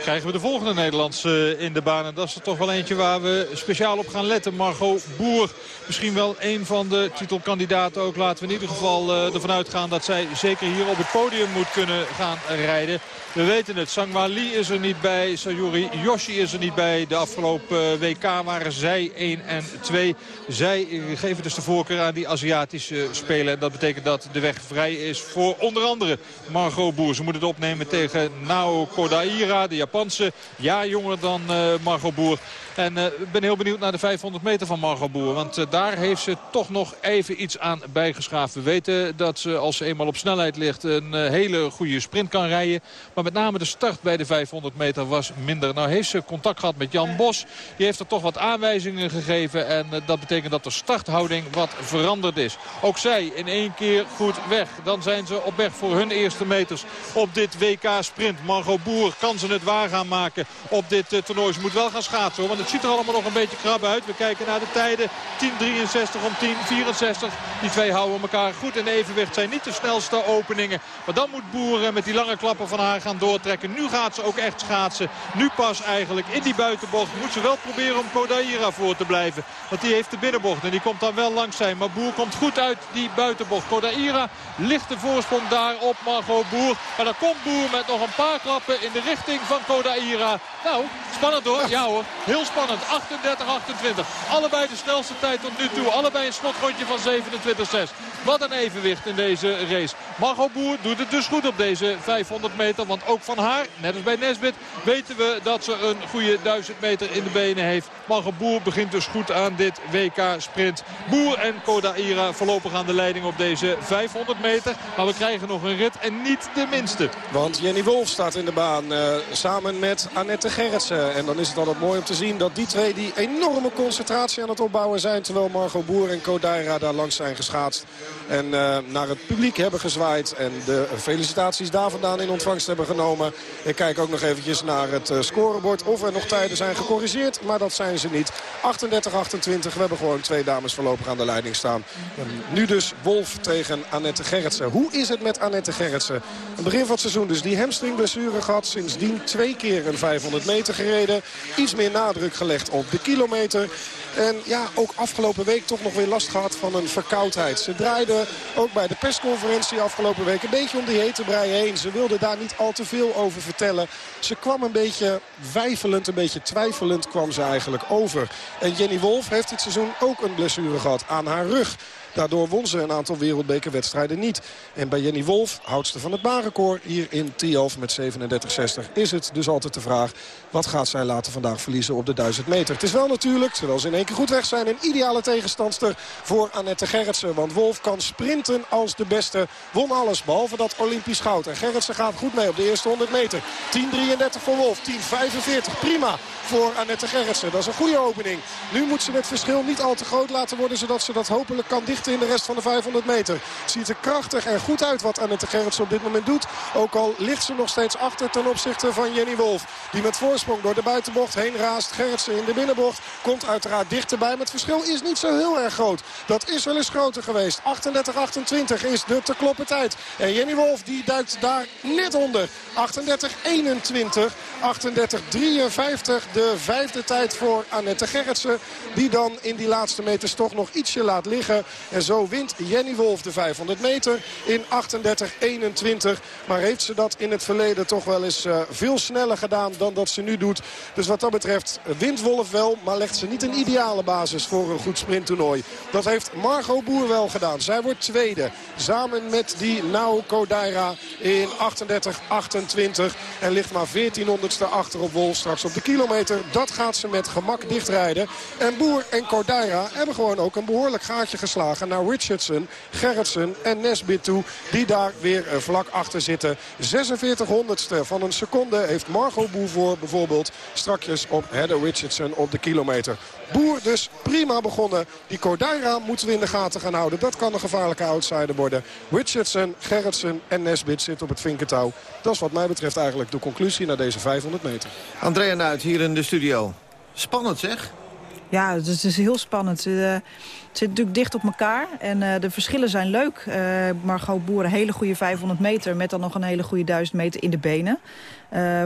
Krijgen we de volgende Nederlandse in de baan. En dat is er toch wel eentje waar we speciaal op gaan letten. Margot Boer, misschien wel een van de titelkandidaten ook. Laten we in ieder geval uh, ervan uitgaan dat zij zeker hier op het podium moet kunnen gaan rijden. We weten het. Sangwa Lee is er niet bij. Sayuri Yoshi is er niet bij. De afgelopen WK waren zij 1 en 2. Zij geven dus de voorkeur aan die Aziatische spelen. En dat betekent dat de weg vrij is voor onder andere Margot Boer. Ze moet het opnemen tegen Nao De Japanse. Ja, jonger dan uh, Margot Boer. En ik uh, ben heel benieuwd naar de 500 meter van Margot Boer. Want uh, daar heeft ze toch nog even iets aan bijgeschaafd. We weten dat ze als ze eenmaal op snelheid ligt een uh, hele goede sprint kan rijden. Maar met name de start bij de 500 meter was minder. Nou heeft ze contact gehad met Jan Bos. Die heeft er toch wat aanwijzingen gegeven. En dat betekent dat de starthouding wat veranderd is. Ook zij in één keer goed weg. Dan zijn ze op weg voor hun eerste meters op dit WK sprint. Margot Boer kan ze het waar gaan maken op dit toernooi. Ze moet wel gaan schaatsen hoor. Het ziet er allemaal nog een beetje krab uit. We kijken naar de tijden. 10.63 om 10.64. Die twee houden elkaar goed in evenwicht. Zijn niet de snelste openingen. Maar dan moet Boeren met die lange klappen van haar gaan doortrekken. Nu gaat ze ook echt schaatsen. Nu pas eigenlijk in die buitenbocht. Moet ze wel proberen om Kodaira voor te blijven. Want die heeft de binnenbocht. En die komt dan wel langs zijn. Maar Boer komt goed uit die buitenbocht. Kodaira ligt de voorsprong daar op Margot Boer. Maar dan komt Boer met nog een paar klappen in de richting van Kodaira. Nou, spannend hoor. Ja hoor, heel spannend. 38-28. Allebei de snelste tijd tot nu toe. Allebei een slotrondje van 27-6. Wat een evenwicht in deze race. Margot Boer doet het dus goed op deze 500 meter. Want ook van haar, net als bij Nesbit, weten we dat ze een goede 1000 meter in de benen heeft. Margot Boer begint dus goed aan dit WK sprint. Boer en Kodaira voorlopig aan de leiding op deze 500 meter. Maar we krijgen nog een rit en niet de minste. Want Jenny Wolf staat in de baan uh, samen met Annette Gerritsen. En dan is het altijd mooi om te zien dat die twee die enorme concentratie aan het opbouwen zijn. Terwijl Margot Boer en Kodaira daar langs zijn geschaatst. En uh, naar het publiek hebben gezwaaid. En de felicitaties daar vandaan in ontvangst hebben genomen. Ik kijk ook nog eventjes naar het uh, scorebord. Of er nog tijden zijn gecorrigeerd. Maar dat zijn ze niet. 38-28. We hebben gewoon twee dames voorlopig aan de leiding staan. En nu dus Wolf tegen Annette Gerritsen. Hoe is het met Annette Gerritsen? Het begin van het seizoen dus die hamstringblessure gehad. Sindsdien twee keer een 500 meter gereden. Iets meer nadruk gelegd op de kilometer. En ja, ook afgelopen week toch nog weer last gehad van een verkoudheid. Ze draaide ook bij de persconferentie afgelopen week een beetje om die hete brei heen. Ze wilde daar niet al te veel over vertellen. Ze kwam een beetje weifelend, een beetje twijfelend kwam ze eigenlijk over. En Jenny Wolf heeft dit seizoen ook een blessure gehad aan haar rug. Daardoor won ze een aantal wereldbekerwedstrijden niet. En bij Jenny Wolf, houdste van het baanrecord hier in Tialf met 37,60... is het dus altijd de vraag, wat gaat zij later vandaag verliezen op de 1000 meter? Het is wel natuurlijk, terwijl ze in één keer goed weg zijn... een ideale tegenstandster voor Annette Gerritsen. Want Wolf kan sprinten als de beste. Won alles, behalve dat Olympisch goud. En Gerritsen gaat goed mee op de eerste 100 meter. 10.33 voor Wolf, 10.45. Prima voor Annette Gerritsen. Dat is een goede opening. Nu moet ze het verschil niet al te groot laten worden... zodat ze dat hopelijk kan dichten in de rest van de 500 meter. Ziet er krachtig en goed uit wat Annette Gerritsen op dit moment doet. Ook al ligt ze nog steeds achter ten opzichte van Jenny Wolf. Die met voorsprong door de buitenbocht heen raast. Gerritsen in de binnenbocht komt uiteraard dichterbij. Maar het verschil is niet zo heel erg groot. Dat is wel eens groter geweest. 38-28 is de te kloppen tijd. En Jenny Wolf die duikt daar net onder. 38-21. 38-53. De vijfde tijd voor Annette Gerritsen. Die dan in die laatste meters toch nog ietsje laat liggen. En zo wint Jenny Wolf de 500 meter in 38-21. Maar heeft ze dat in het verleden toch wel eens uh, veel sneller gedaan dan dat ze nu doet. Dus wat dat betreft wint Wolf wel. Maar legt ze niet een ideale basis voor een goed sprinttoernooi. Dat heeft Margot Boer wel gedaan. Zij wordt tweede. Samen met die Nao Kodaira in 38-28. En ligt maar 1400ste achter op Wolf straks op de kilometer. Dat gaat ze met gemak dichtrijden. En Boer en Kodaira hebben gewoon ook een behoorlijk gaatje geslagen naar Richardson, Gerritsen en Nesbit toe. Die daar weer eh, vlak achter zitten. 46 honderdste van een seconde heeft Margot Boer voor bijvoorbeeld strakjes op Heather Richardson op de kilometer. Boer dus prima begonnen. Die Kodaira moeten we in de gaten gaan houden. Dat kan een gevaarlijke outsider worden. Richardson, Gerritsen en Nesbit zitten op het vinkentouw. Dat is wat mij betreft eigenlijk de conclusie naar deze 500 meter. Andrea Nuit hier in de studio. Spannend zeg. Ja, het is, heel spannend. Uh, het zit natuurlijk dicht op elkaar en uh, de verschillen zijn leuk. Uh, Margot Boer een hele goede 500 meter met dan nog een hele goede 1000 meter in de benen.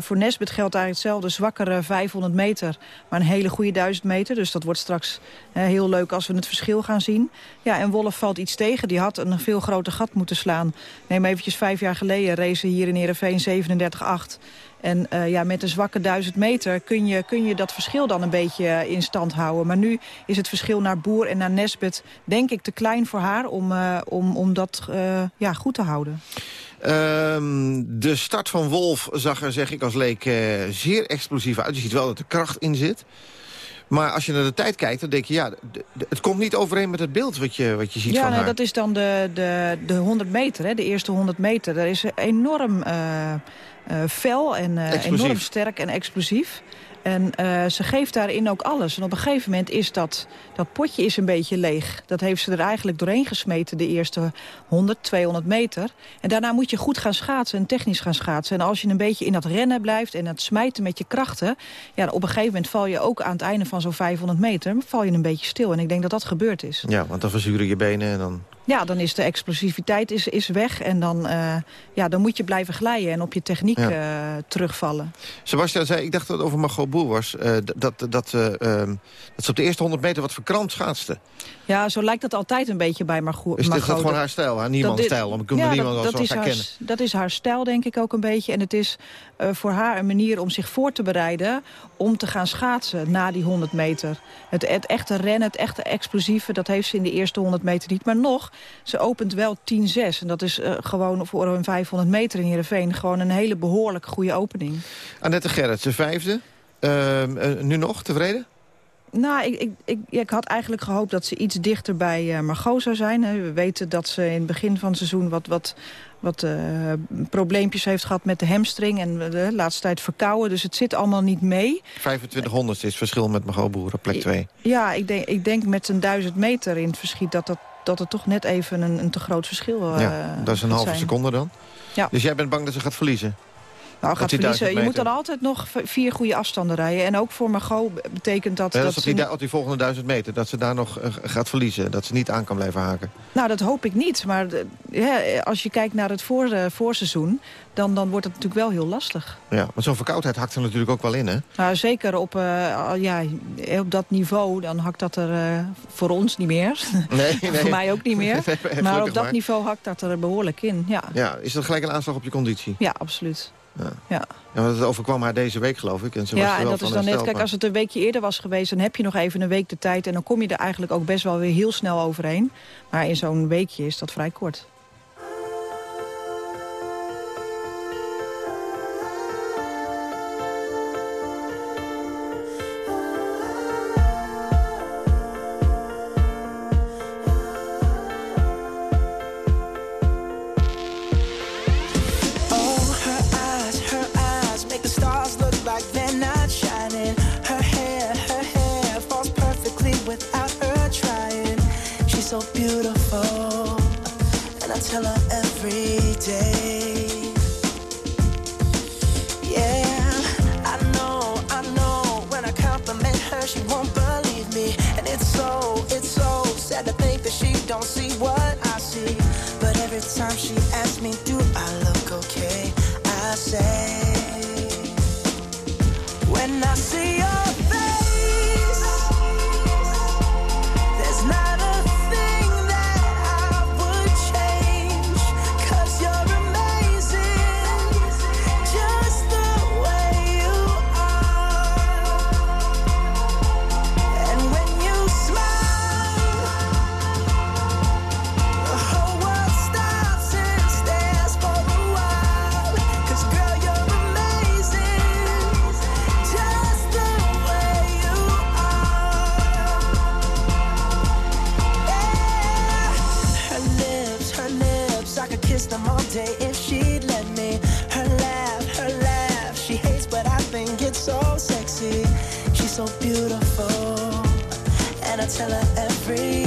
Voor Nesbit geldt eigenlijk hetzelfde. Zwakkere 500 meter, maar een hele goede 1000 meter. Dus dat wordt straks heel leuk als we het verschil gaan zien. Ja, en Wolf valt iets tegen. Die had een veel groter gat moeten slaan. Neem eventjes vijf jaar geleden race hier in Ereveen 37-8. En uh, ja, met een zwakke 1000 meter kun je, kun je dat verschil dan een beetje in stand houden. Maar nu is het verschil naar Boer en naar Nesbit denk ik te klein voor haar om, uh, om, om dat uh, ja, goed te houden. Um, de start van Wolf zag er, zeg ik als leek, zeer explosief uit. Je ziet wel dat er kracht in zit. Maar als je naar de tijd kijkt, dan denk je... ja, het komt niet overeen met het beeld wat je, wat je ziet ja, van nou, haar. dat is dan de, de, de 100 meter, hè, de eerste 100 meter. Dat is enorm uh, uh, fel en uh, enorm sterk en explosief. En uh, ze geeft daarin ook alles. En op een gegeven moment is dat, dat potje is een beetje leeg. Dat heeft ze er eigenlijk doorheen gesmeten, de eerste 100, 200 meter. En daarna moet je goed gaan schaatsen en technisch gaan schaatsen. En als je een beetje in dat rennen blijft en het smijten met je krachten... Ja, op een gegeven moment val je ook aan het einde van zo'n 500 meter... val je een beetje stil. En ik denk dat dat gebeurd is. Ja, want dan verzuren je benen en dan ja, dan is de explosiviteit is, is weg. En dan, uh, ja, dan moet je blijven glijden en op je techniek ja. uh, terugvallen. Sebastian zei, ik dacht dat het over Margot Boer was... Uh, dat, dat, dat, dat ze op de eerste 100 meter wat verkrampt schaatste. Ja, zo lijkt dat altijd een beetje bij Margot. Is dit dat gewoon haar stijl, haar niemands stijl? Om ja, niemand dat, dat, is haar, dat is haar stijl, denk ik ook een beetje. En het is voor haar een manier om zich voor te bereiden... om te gaan schaatsen na die 100 meter. Het, het echte rennen, het echte explosieve... dat heeft ze in de eerste 100 meter niet. Maar nog, ze opent wel 10-6. En dat is uh, gewoon voor een 500 meter in Heerenveen... gewoon een hele behoorlijk goede opening. Annette Gerrit, de vijfde. Uh, uh, nu nog, tevreden? Nou, ik, ik, ik, ik, had eigenlijk gehoopt dat ze iets dichter bij uh, Margot zou zijn. We weten dat ze in het begin van het seizoen wat, wat, wat uh, probleempjes heeft gehad met de hamstring... en de laatste tijd verkouden, dus het zit allemaal niet mee. 2500 is het verschil met Margot Boer op plek 2. Ja, ik denk, ik denk met een duizend meter in het verschiet... dat, dat, dat het toch net even een, een te groot verschil uh, Ja, dat is een halve zijn. seconde dan. Ja. Dus jij bent bang dat ze gaat verliezen? Nou, gaat verliezen. Je moet dan altijd nog vier goede afstanden rijden. En ook voor Margot betekent dat... Ja, dat, op, die, op die volgende duizend meter, dat ze daar nog uh, gaat verliezen. Dat ze niet aan kan blijven haken. Nou, dat hoop ik niet. Maar ja, als je kijkt naar het voor, uh, voorseizoen... Dan, dan wordt het natuurlijk wel heel lastig. Ja, maar zo'n verkoudheid hakt er natuurlijk ook wel in, hè? Nou, zeker op, uh, ja, op dat niveau, dan hakt dat er voor ons niet meer. Nee, nee. voor mij ook niet meer. nee, maar op dat maar. niveau hakt dat er behoorlijk in, ja. Ja, is dat gelijk een aanslag op je conditie? Ja, absoluut. Ja. ja. Ja, dat overkwam haar deze week, geloof ik. En ze ja, was en dat is dan net, kijk, als het een weekje eerder was geweest... dan heb je nog even een week de tijd... en dan kom je er eigenlijk ook best wel weer heel snel overheen. Maar in zo'n weekje is dat vrij kort. tell her every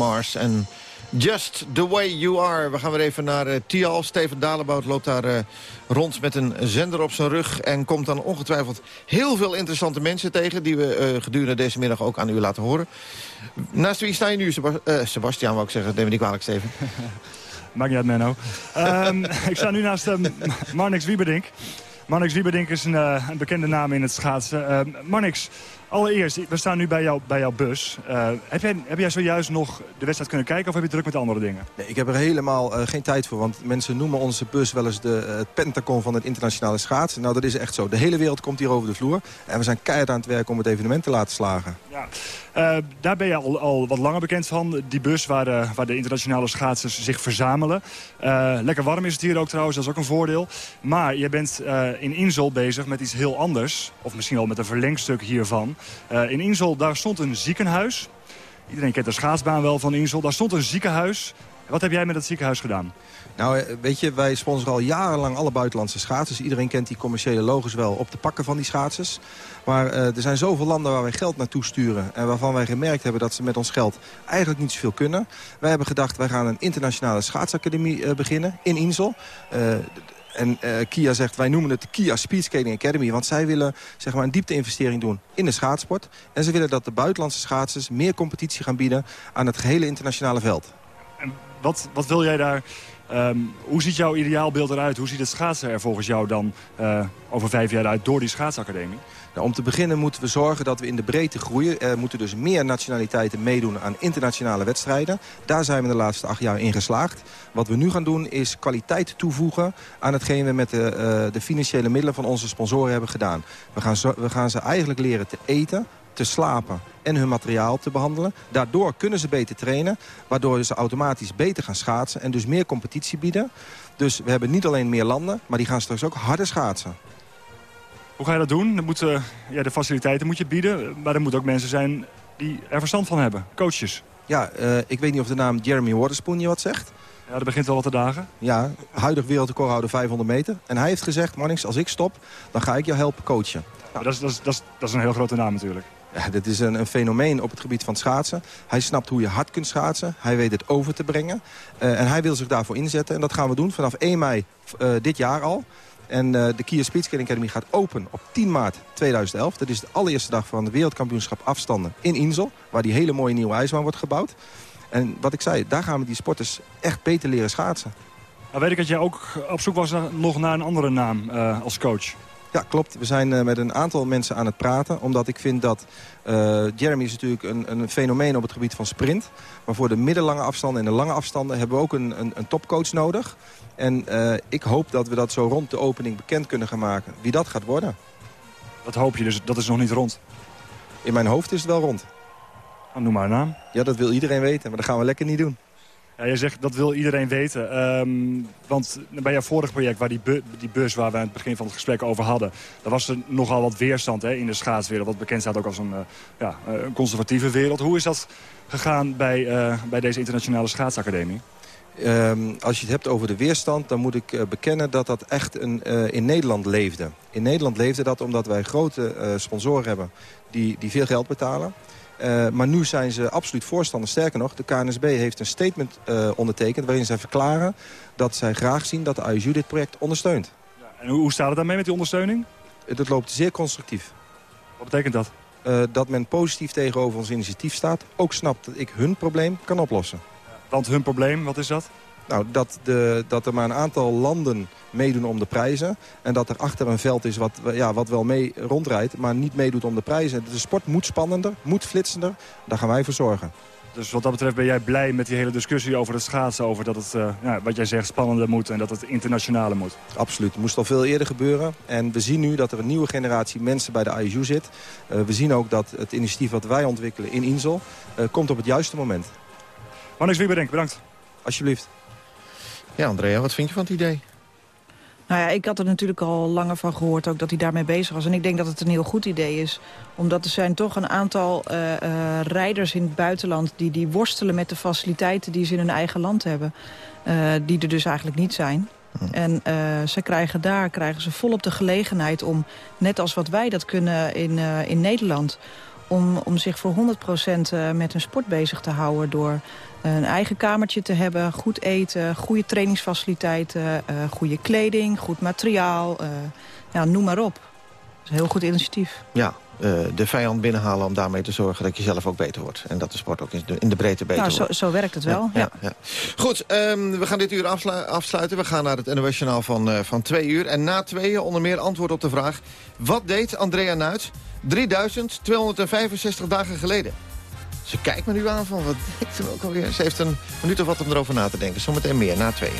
Mars en Just the Way You Are. We gaan weer even naar uh, Tial. Steven Dalebout loopt daar uh, rond met een zender op zijn rug... en komt dan ongetwijfeld heel veel interessante mensen tegen... die we uh, gedurende deze middag ook aan u laten horen. Naast wie sta je nu, Sebas Sebastian, wou ik zeggen. Neem me niet kwalijk, Steven. Maakt niet uit, Menno. um, ik sta nu naast um, Marnix Wieberdink. Marnix Wieberdink is een, een, bekende naam in het schaatsen. Uh, Marnix, Allereerst, we staan nu bij, jou, bij jouw bus. Uh, heb, jij, heb jij zojuist nog de wedstrijd kunnen kijken of heb je druk met andere dingen? Nee, ik heb er helemaal uh, geen tijd voor. Want mensen noemen onze bus wel eens de, het pentagon van het internationale schaatsen. Nou, dat is echt zo. De hele wereld komt hier over de vloer. En we zijn keihard aan het werk om het evenement te laten slagen. Ja. Daar ben je al, al, wat langer bekend van. Die bus waar de, waar de internationale schaatsers zich verzamelen. lekker warm is het hier ook trouwens, dat is ook een voordeel. Maar je bent in Insel bezig met iets heel anders. Of misschien wel met een verlengstuk hiervan. In Insel, daar stond een ziekenhuis. Iedereen kent de schaatsbaan wel van Insel. Daar stond een ziekenhuis. Wat heb jij met het ziekenhuis gedaan? Nou, eh, weet je, wij sponsoren al jarenlang alle buitenlandse schaatsers. Iedereen kent die commerciële logos wel op de pakken van die schaatsers. Maar uh, er zijn zoveel landen waar wij geld naartoe sturen... en waarvan wij gemerkt hebben dat ze met ons geld eigenlijk niet zoveel kunnen. Wij hebben gedacht, wij gaan een internationale schaatsacademie uh, beginnen in Insel. En Kia zegt, wij noemen het Kia Speed Skating Academy. Want zij willen zeg maar, een diepte-investering doen in de schaatsport. En ze willen dat de buitenlandse schaatsers meer competitie gaan bieden... aan het gehele internationale veld. Wat, wat wil jij daar... Um, hoe ziet jouw ideaalbeeld eruit? Hoe ziet het schaatsen er volgens jou dan uh, over vijf jaar uit door die schaatsacademie? Nou, om te beginnen moeten we zorgen dat we in de breedte groeien. Er moeten dus meer nationaliteiten meedoen aan internationale wedstrijden. Daar zijn we de laatste acht jaar in geslaagd. Wat we nu gaan doen is kwaliteit toevoegen aan hetgeen we met de, uh, de financiële middelen van onze sponsoren hebben gedaan. We gaan, we gaan ze eigenlijk leren te eten, te slapen en hun materiaal te behandelen. Daardoor kunnen ze beter trainen, waardoor ze automatisch beter gaan schaatsen... en dus meer competitie bieden. Dus we hebben niet alleen meer landen, maar die gaan straks ook harder schaatsen. Hoe ga je dat doen? Dan moet, uh, ja, de faciliteiten moet je bieden, maar er moeten ook mensen zijn die er verstand van hebben. Coaches. Ja, uh, ik weet niet of de naam Jeremy Waterspoon je wat zegt. Ja, dat begint wel wat te dagen. Ja, huidig wereldrecordhouder 500 meter. En hij heeft gezegd, Mannings, als ik stop, dan ga ik jou helpen coachen. Nou, dat, is, dat, is, dat, is, dat is een heel grote naam natuurlijk. Ja, dit is een, een, fenomeen op het gebied van schaatsen. Hij snapt hoe je hard kunt schaatsen. Hij weet het over te brengen. Uh, en hij wil zich daarvoor inzetten. En dat gaan we doen vanaf 1 mei uh, dit jaar al. En uh, de Kia Speedskating Academy gaat open op 10 maart 2011. Dat is de allereerste dag van de wereldkampioenschap afstanden in Insel. Waar die hele mooie nieuwe ijsbaan wordt gebouwd. En wat ik zei, daar gaan we die sporters echt beter leren schaatsen. Nou weet ik dat jij ook op zoek was naar, nog naar een andere naam als coach. Ja, klopt. We zijn uh, met een aantal mensen aan het praten. Omdat ik vind dat... Uh, Jeremy is natuurlijk een, een fenomeen op het gebied van sprint. Maar voor de middellange afstanden en de lange afstanden... hebben we ook een, een, een topcoach nodig. En uh, ik hoop dat we dat zo rond de opening bekend kunnen gaan maken. Wie dat gaat worden. Dat hoop je, dus dat is nog niet rond? In mijn hoofd is het wel rond. Nou, noem maar een naam. Ja, dat wil iedereen weten, maar dat gaan we lekker niet doen. Ja, je zegt dat wil iedereen weten. Um, want bij jouw vorig project, waar die, die bus waar we aan het begin van het gesprek over hadden... daar was er nogal wat weerstand hè, in de schaatswereld. Wat bekend staat ook als een, uh, ja, een conservatieve wereld. Hoe is dat gegaan bij, uh, bij deze internationale schaatsacademie? Um, als je het hebt over de weerstand, dan moet ik bekennen dat dat echt een, in Nederland leefde. In Nederland leefde dat omdat wij grote sponsoren hebben die, die veel geld betalen. Uh, maar nu zijn ze absoluut voorstander. Sterker nog, de KNSB heeft een statement uh, ondertekend... waarin zij verklaren dat zij graag zien dat de ISU dit project ondersteunt. Ja, en hoe, hoe staat het daarmee met die ondersteuning? Uh, dat loopt zeer constructief. Wat betekent dat? dat men positief tegenover ons initiatief staat. Ook snapt dat ik hun probleem kan oplossen. Ja, want hun probleem, wat is dat? Nou, dat, de, dat er maar een aantal landen meedoen om de prijzen. En dat er achter een veld is wat, ja, wat wel mee rondrijdt, maar niet meedoet om de prijzen. De sport moet spannender, moet flitsender. Daar gaan wij voor zorgen. Dus wat dat betreft ben jij blij met die hele discussie over het schaatsen... over dat het, uh, ja, wat jij zegt, spannender moet en dat het internationale moet? Absoluut. Het moest al veel eerder gebeuren. En we zien nu dat er een nieuwe generatie mensen bij de ISU zit. Uh, we zien ook dat het initiatief wat wij ontwikkelen in Insel... Uh, komt op het juiste moment. Marnix Wieberdenk, bedankt. Alsjeblieft. Ja, Andrea, wat vind je van het idee? Nou ja, ik had er natuurlijk al langer van gehoord ook dat hij daarmee bezig was. En ik denk dat het een heel goed idee is. Omdat er zijn toch een aantal uh, uh, rijders in het buitenland... Die, die worstelen met de faciliteiten die ze in hun eigen land hebben. Uh, die er dus eigenlijk niet zijn. Hm. En ze krijgen daar krijgen ze volop de gelegenheid om, net als wat wij dat kunnen in, in Nederland... Om, om zich voor 100% met hun sport bezig te houden... door een eigen kamertje te hebben, goed eten, goede trainingsfaciliteiten, uh, goede kleding, goed materiaal, uh, ja, noem maar op. Dat is een heel goed initiatief. Ja, uh, de vijand binnenhalen om daarmee te zorgen dat je zelf ook beter wordt. En dat de sport ook in de, in de breedte beter nou, wordt. Zo, zo werkt het wel, ja. ja. ja, ja. Goed, um, we gaan dit uur afsluiten. We gaan naar het NOS Journaal van, uh, van twee uur. En na tweeën onder meer antwoord op de vraag... wat deed Andrea Nuit 3265 dagen geleden? Ze kijkt me nu aan van, wat ik toen ook alweer? Ze heeft een minuut of wat om erover na te denken. Zometeen meer, na tweeën.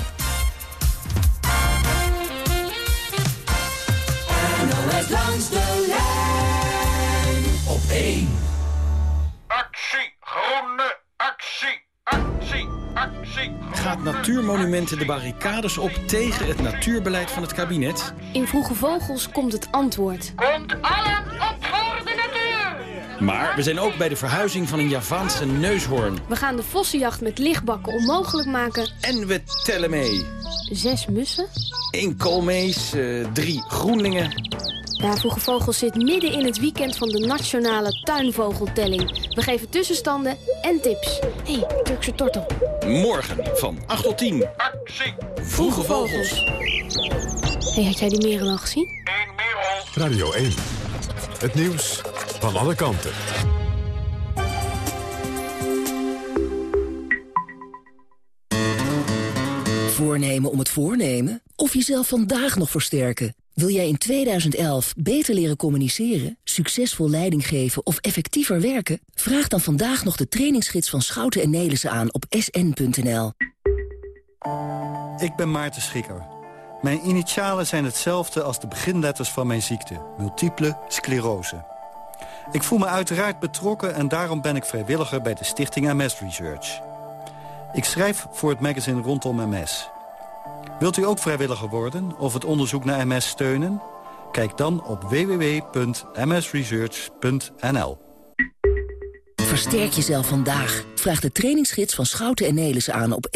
NOS langs de lijn op 1. Actie, groene actie, actie, actie. Gaat Natuurmonumenten de barricades op tegen het natuurbeleid van het kabinet? In Vroege Vogels komt het antwoord. Komt allen op! Maar we zijn ook bij de verhuizing van een Javaanse neushoorn. We gaan de vossenjacht met lichtbakken onmogelijk maken. En we tellen mee. Zes mussen. Eén koolmees, eh, drie groenlingen. Ja, Vroege Vogels zit midden in het weekend van de nationale tuinvogeltelling. We geven tussenstanden en tips. Hé, hey, Turkse tortel. Morgen van 8 tot 10. Actie! Vroege Vogels. Hé, hey, had jij die merel al gezien? Radio 1. Het nieuws van alle kanten. Voornemen om het voornemen? Of jezelf vandaag nog versterken? Wil jij in 2011 beter leren communiceren, succesvol leiding geven of effectiever werken? Vraag dan vandaag nog de trainingsgids van Schouten en Nelissen aan op sn.nl. Ik ben Maarten Schikker. Mijn initialen zijn hetzelfde als de beginletters van mijn ziekte, multiple sclerose. Ik voel me uiteraard betrokken en daarom ben ik vrijwilliger bij de stichting MS Research. Ik schrijf voor het magazine rondom MS. Wilt u ook vrijwilliger worden of het onderzoek naar MS steunen? Kijk dan op www.msresearch.nl. Versterk jezelf vandaag. Vraag de trainingsgids van Schouten en Nelissen aan op